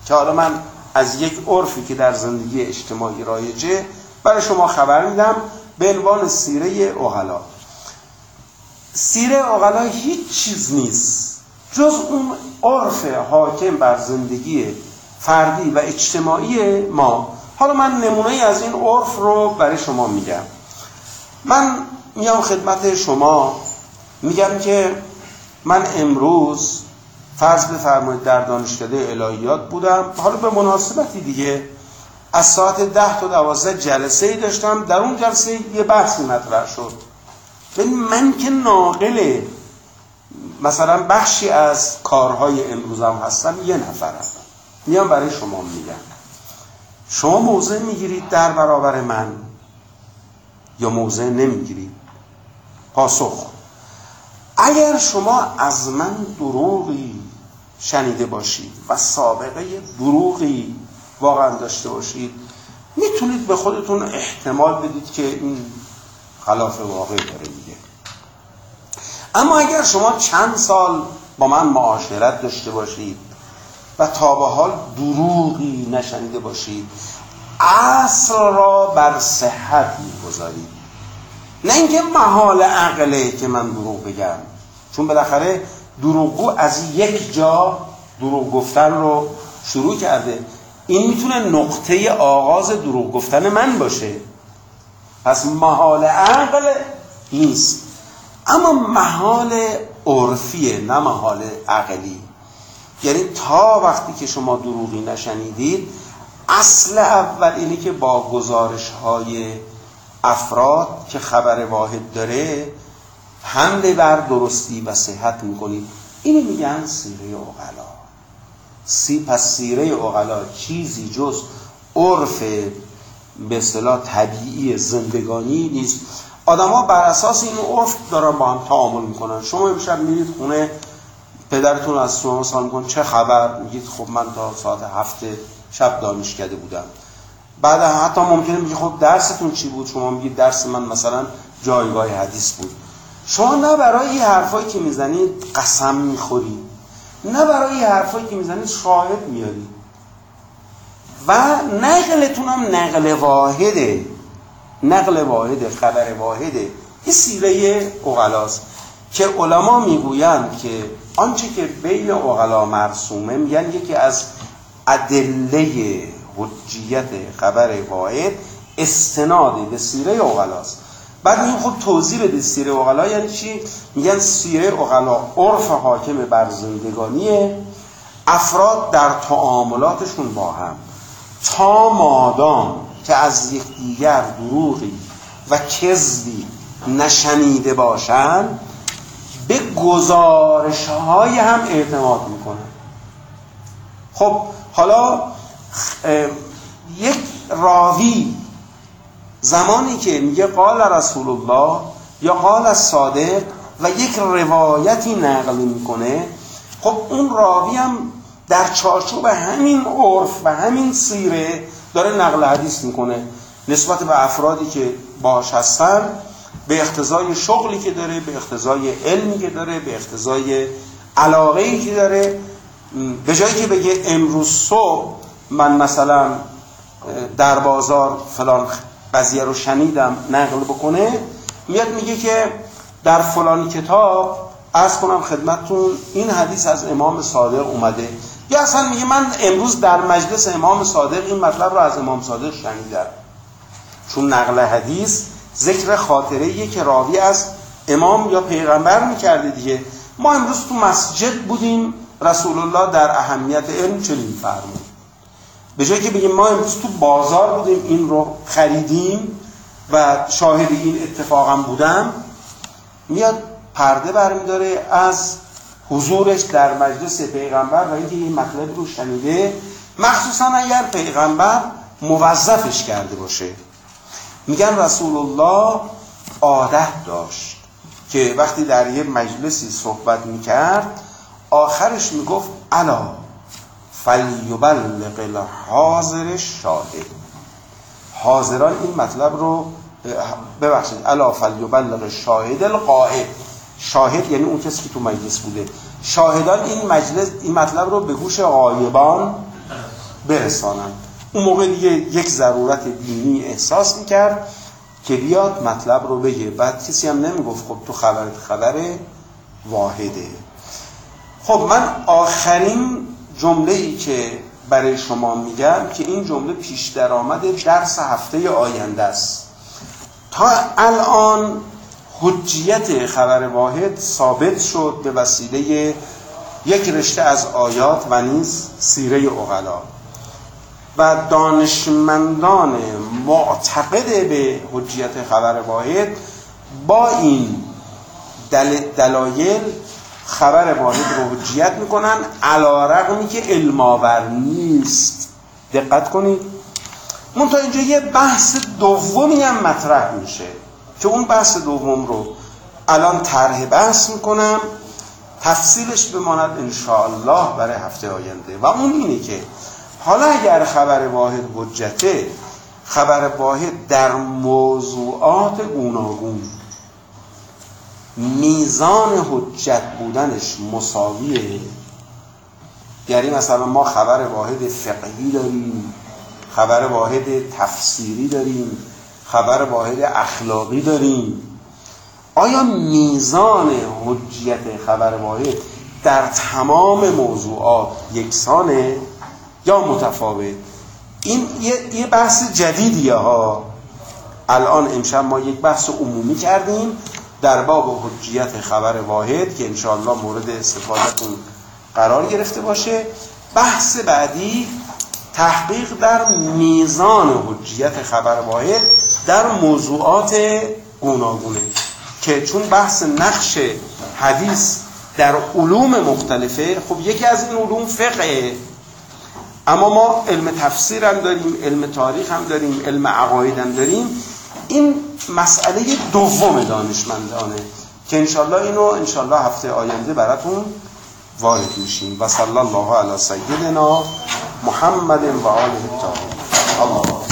که حالا من از یک عرفی که در زندگی اجتماعی رایجه برای شما خبر میدم به عنوان سیره اغلا سیره اغلا هیچ چیز نیست. جز اون عرف حاکم بر زندگی فردی و اجتماعی ما. حالا من نمونه از این عرف رو برای شما میگم. من میام خدمت شما میگم که من امروز فرض بفرمایید در دانشکده الهیات بودم. حالا به مناسبتی دیگه از ساعت ده تا دوازده جلسه ای داشتم. در اون جلسه یه بحثی مطرح شد. من که ناقل مثلا بخشی از کارهای امروزم هستم یه نفرم. میام برای شما میگم. شما موضع می‌گیرید در برابر من یا موضع نمی‌گیرید؟ پاسخ. اگر شما از من دروغی شنیده باشید و سابقه دروغی واقعا داشته باشید می‌تونید به خودتون احتمال بدید که این خلاف واقع داره میگه اما اگر شما چند سال با من معاشرت داشته باشید و تا به حال دروغی نشنیده باشید اصل را بر صحت می‌گذارید. نه اینکه محال عقله که من دروغ بگم. چون بالاخره دروغگو از یک جا دروغ گفتن رو شروع کرده. این می‌تونه نقطه آغاز دروغ گفتن من باشه. پس محال عقل نیست. اما محال عرفیه نه محال عقلی. یعنی تا وقتی که شما دروغی نشنیدید اصل اول اینه که با گزارش های افراد که خبر واحد داره حمله بر درستی و صحت می‌کنید اینو میگن سیره اغلا. سی پس سیره اغلا چیزی جز عرف به اصطلاح طبیعی زندگانی نیست. آدما بر اساس این عرف دارن با هم تعامل می‌کنن. شما امشب میرید خونه پدرتون از شما سال میکن چه خبر؟ میگید خب من تا ساعت هفته شب دانشکده بودم. بعد حتی ممکنه میگه خب درستون چی بود؟ شما میگید درس من مثلا جایگاه حدیث بود. شما نه برای این حرفایی که می‌زنید قسم می‌خورید. نه برای این حرفایی که می‌زنید شاهد میارید و نقلتون هم نقل واحده. نقل واحده خبر واحده. این سیره اغلاست که علما می‌گویند که آنچه که بین اغلا مرسومه میگن یکی از ادله حجیت خبر واحد استناد به سیره اغلاست بعد این خب توضیح بده سیره اغلا یعنی چی؟ میگن سیره اغلا عرف حاکم بر زندگانی افراد در تعاملاتشون با هم. تا مادام که از یکدیگر دروغی و کذبی نشنیده باشند به گزارش های هم اعتماد می‌کنن. خب حالا یک راوی. زمانی که میگه قال رسول الله یا قال صادق و یک روایتی نقل می‌کنه خب اون راوی هم در چارچوب همین عرف و همین سیره داره نقل حدیث می‌کنه. نسبت به افرادی که باش هستن به اختزای شغلی که داره به اختزای علمی که داره به اختزای علاقه ای که داره به جایی که بگه امروز صبح من مثلا در بازار فلان قضیه رو شنیدم نقل بکنه میاد میگه که در فلان کتاب از کنم خدمتتون این حدیث از امام صادق اومده. یا اصلا میگه من امروز در مجلس امام صادق این مطلب رو از امام صادق شنیدم. چون نقل حدیث ذکر خاطره که راوی از امام یا پیغمبر می‌کرده دیگه. ما امروز تو مسجد بودیم رسول الله در اهمیت علم چنین فرمود. به جایی که بگیم ما امروز تو بازار بودیم این رو خریدیم و شاهد این اتفاقا بودم میاد پرده برمیداره از حضورش در مجلس پیغمبر و اینکه این مطلب رو شنیده. مخصوصا اگر پیغمبر موظفش کرده باشه. میگن رسول الله عادت داشت که وقتی در یه مجلسی صحبت می‌کرد آخرش می‌گفت الا. فلیبلغ الحاضر شاهد حاضران این مطلب رو ببخشید الا فلیبلغ شاهد القائد. شاهد یعنی اون کسی که تو مجلس بوده. شاهدان این مجلس این مطلب رو به گوش غایبان برسانند. اون موقع دیگه یک ضرورت دینی احساس می‌کرد که بیاد مطلب رو بگه. بعد کسی هم نمی‌گفت خب تو خبرت خبر واحده. خب من آخرین جمله ای که برای شما میگم که این جمله پیش درآمد درس هفته آینده است. تا الان حجیت خبر واحد ثابت شد به وسیله یک رشته از آیات و نیز سیره اغلا و دانشمندان معتقد به حجیت خبر واحد با این دل دلایل خبر واحد رو حجیت می‌کنن. علا رقمی که علماور نیست. دقت کنید منتها اینجا یه بحث دومی هم مطرح میشه که اون بحث دوم رو الان طرح بحث می‌کنم. تفصیلش بماند انشاءالله برای هفته آینده. و اون اینه که حالا اگر خبر واحد حجته خبر واحد در موضوعات گوناگون میزان حجت بودنش مساویه؟ یعنی مثلا ما خبر واحد فقهی داریم خبر واحد تفسیری داریم خبر واحد اخلاقی داریم. آیا میزان حجیت خبر واحد در تمام موضوعات یکسانه یا متفاوت؟ این یه بحث جدیدیه ها. الان امشب ما یک بحث عمومی کردیم. در باب حجیت خبر واحد که انشاءالله مورد استفادهتون قرار گرفته باشه. بحث بعدی تحقیق در میزان حجیت خبر واحد در موضوعات گوناگونه که چون بحث نقش حدیث در علوم مختلفه خب یکی از این علوم فقه اما ما علم تفسیر هم داریم علم تاریخ هم داریم علم عقاید هم داریم. این مسئله دوم دانشمندانه که انشالله اینو انشالله هفته آینده براتون وارد میشیم. و صلی الله علی سیدنا محمد و آله الطاهرین. الله.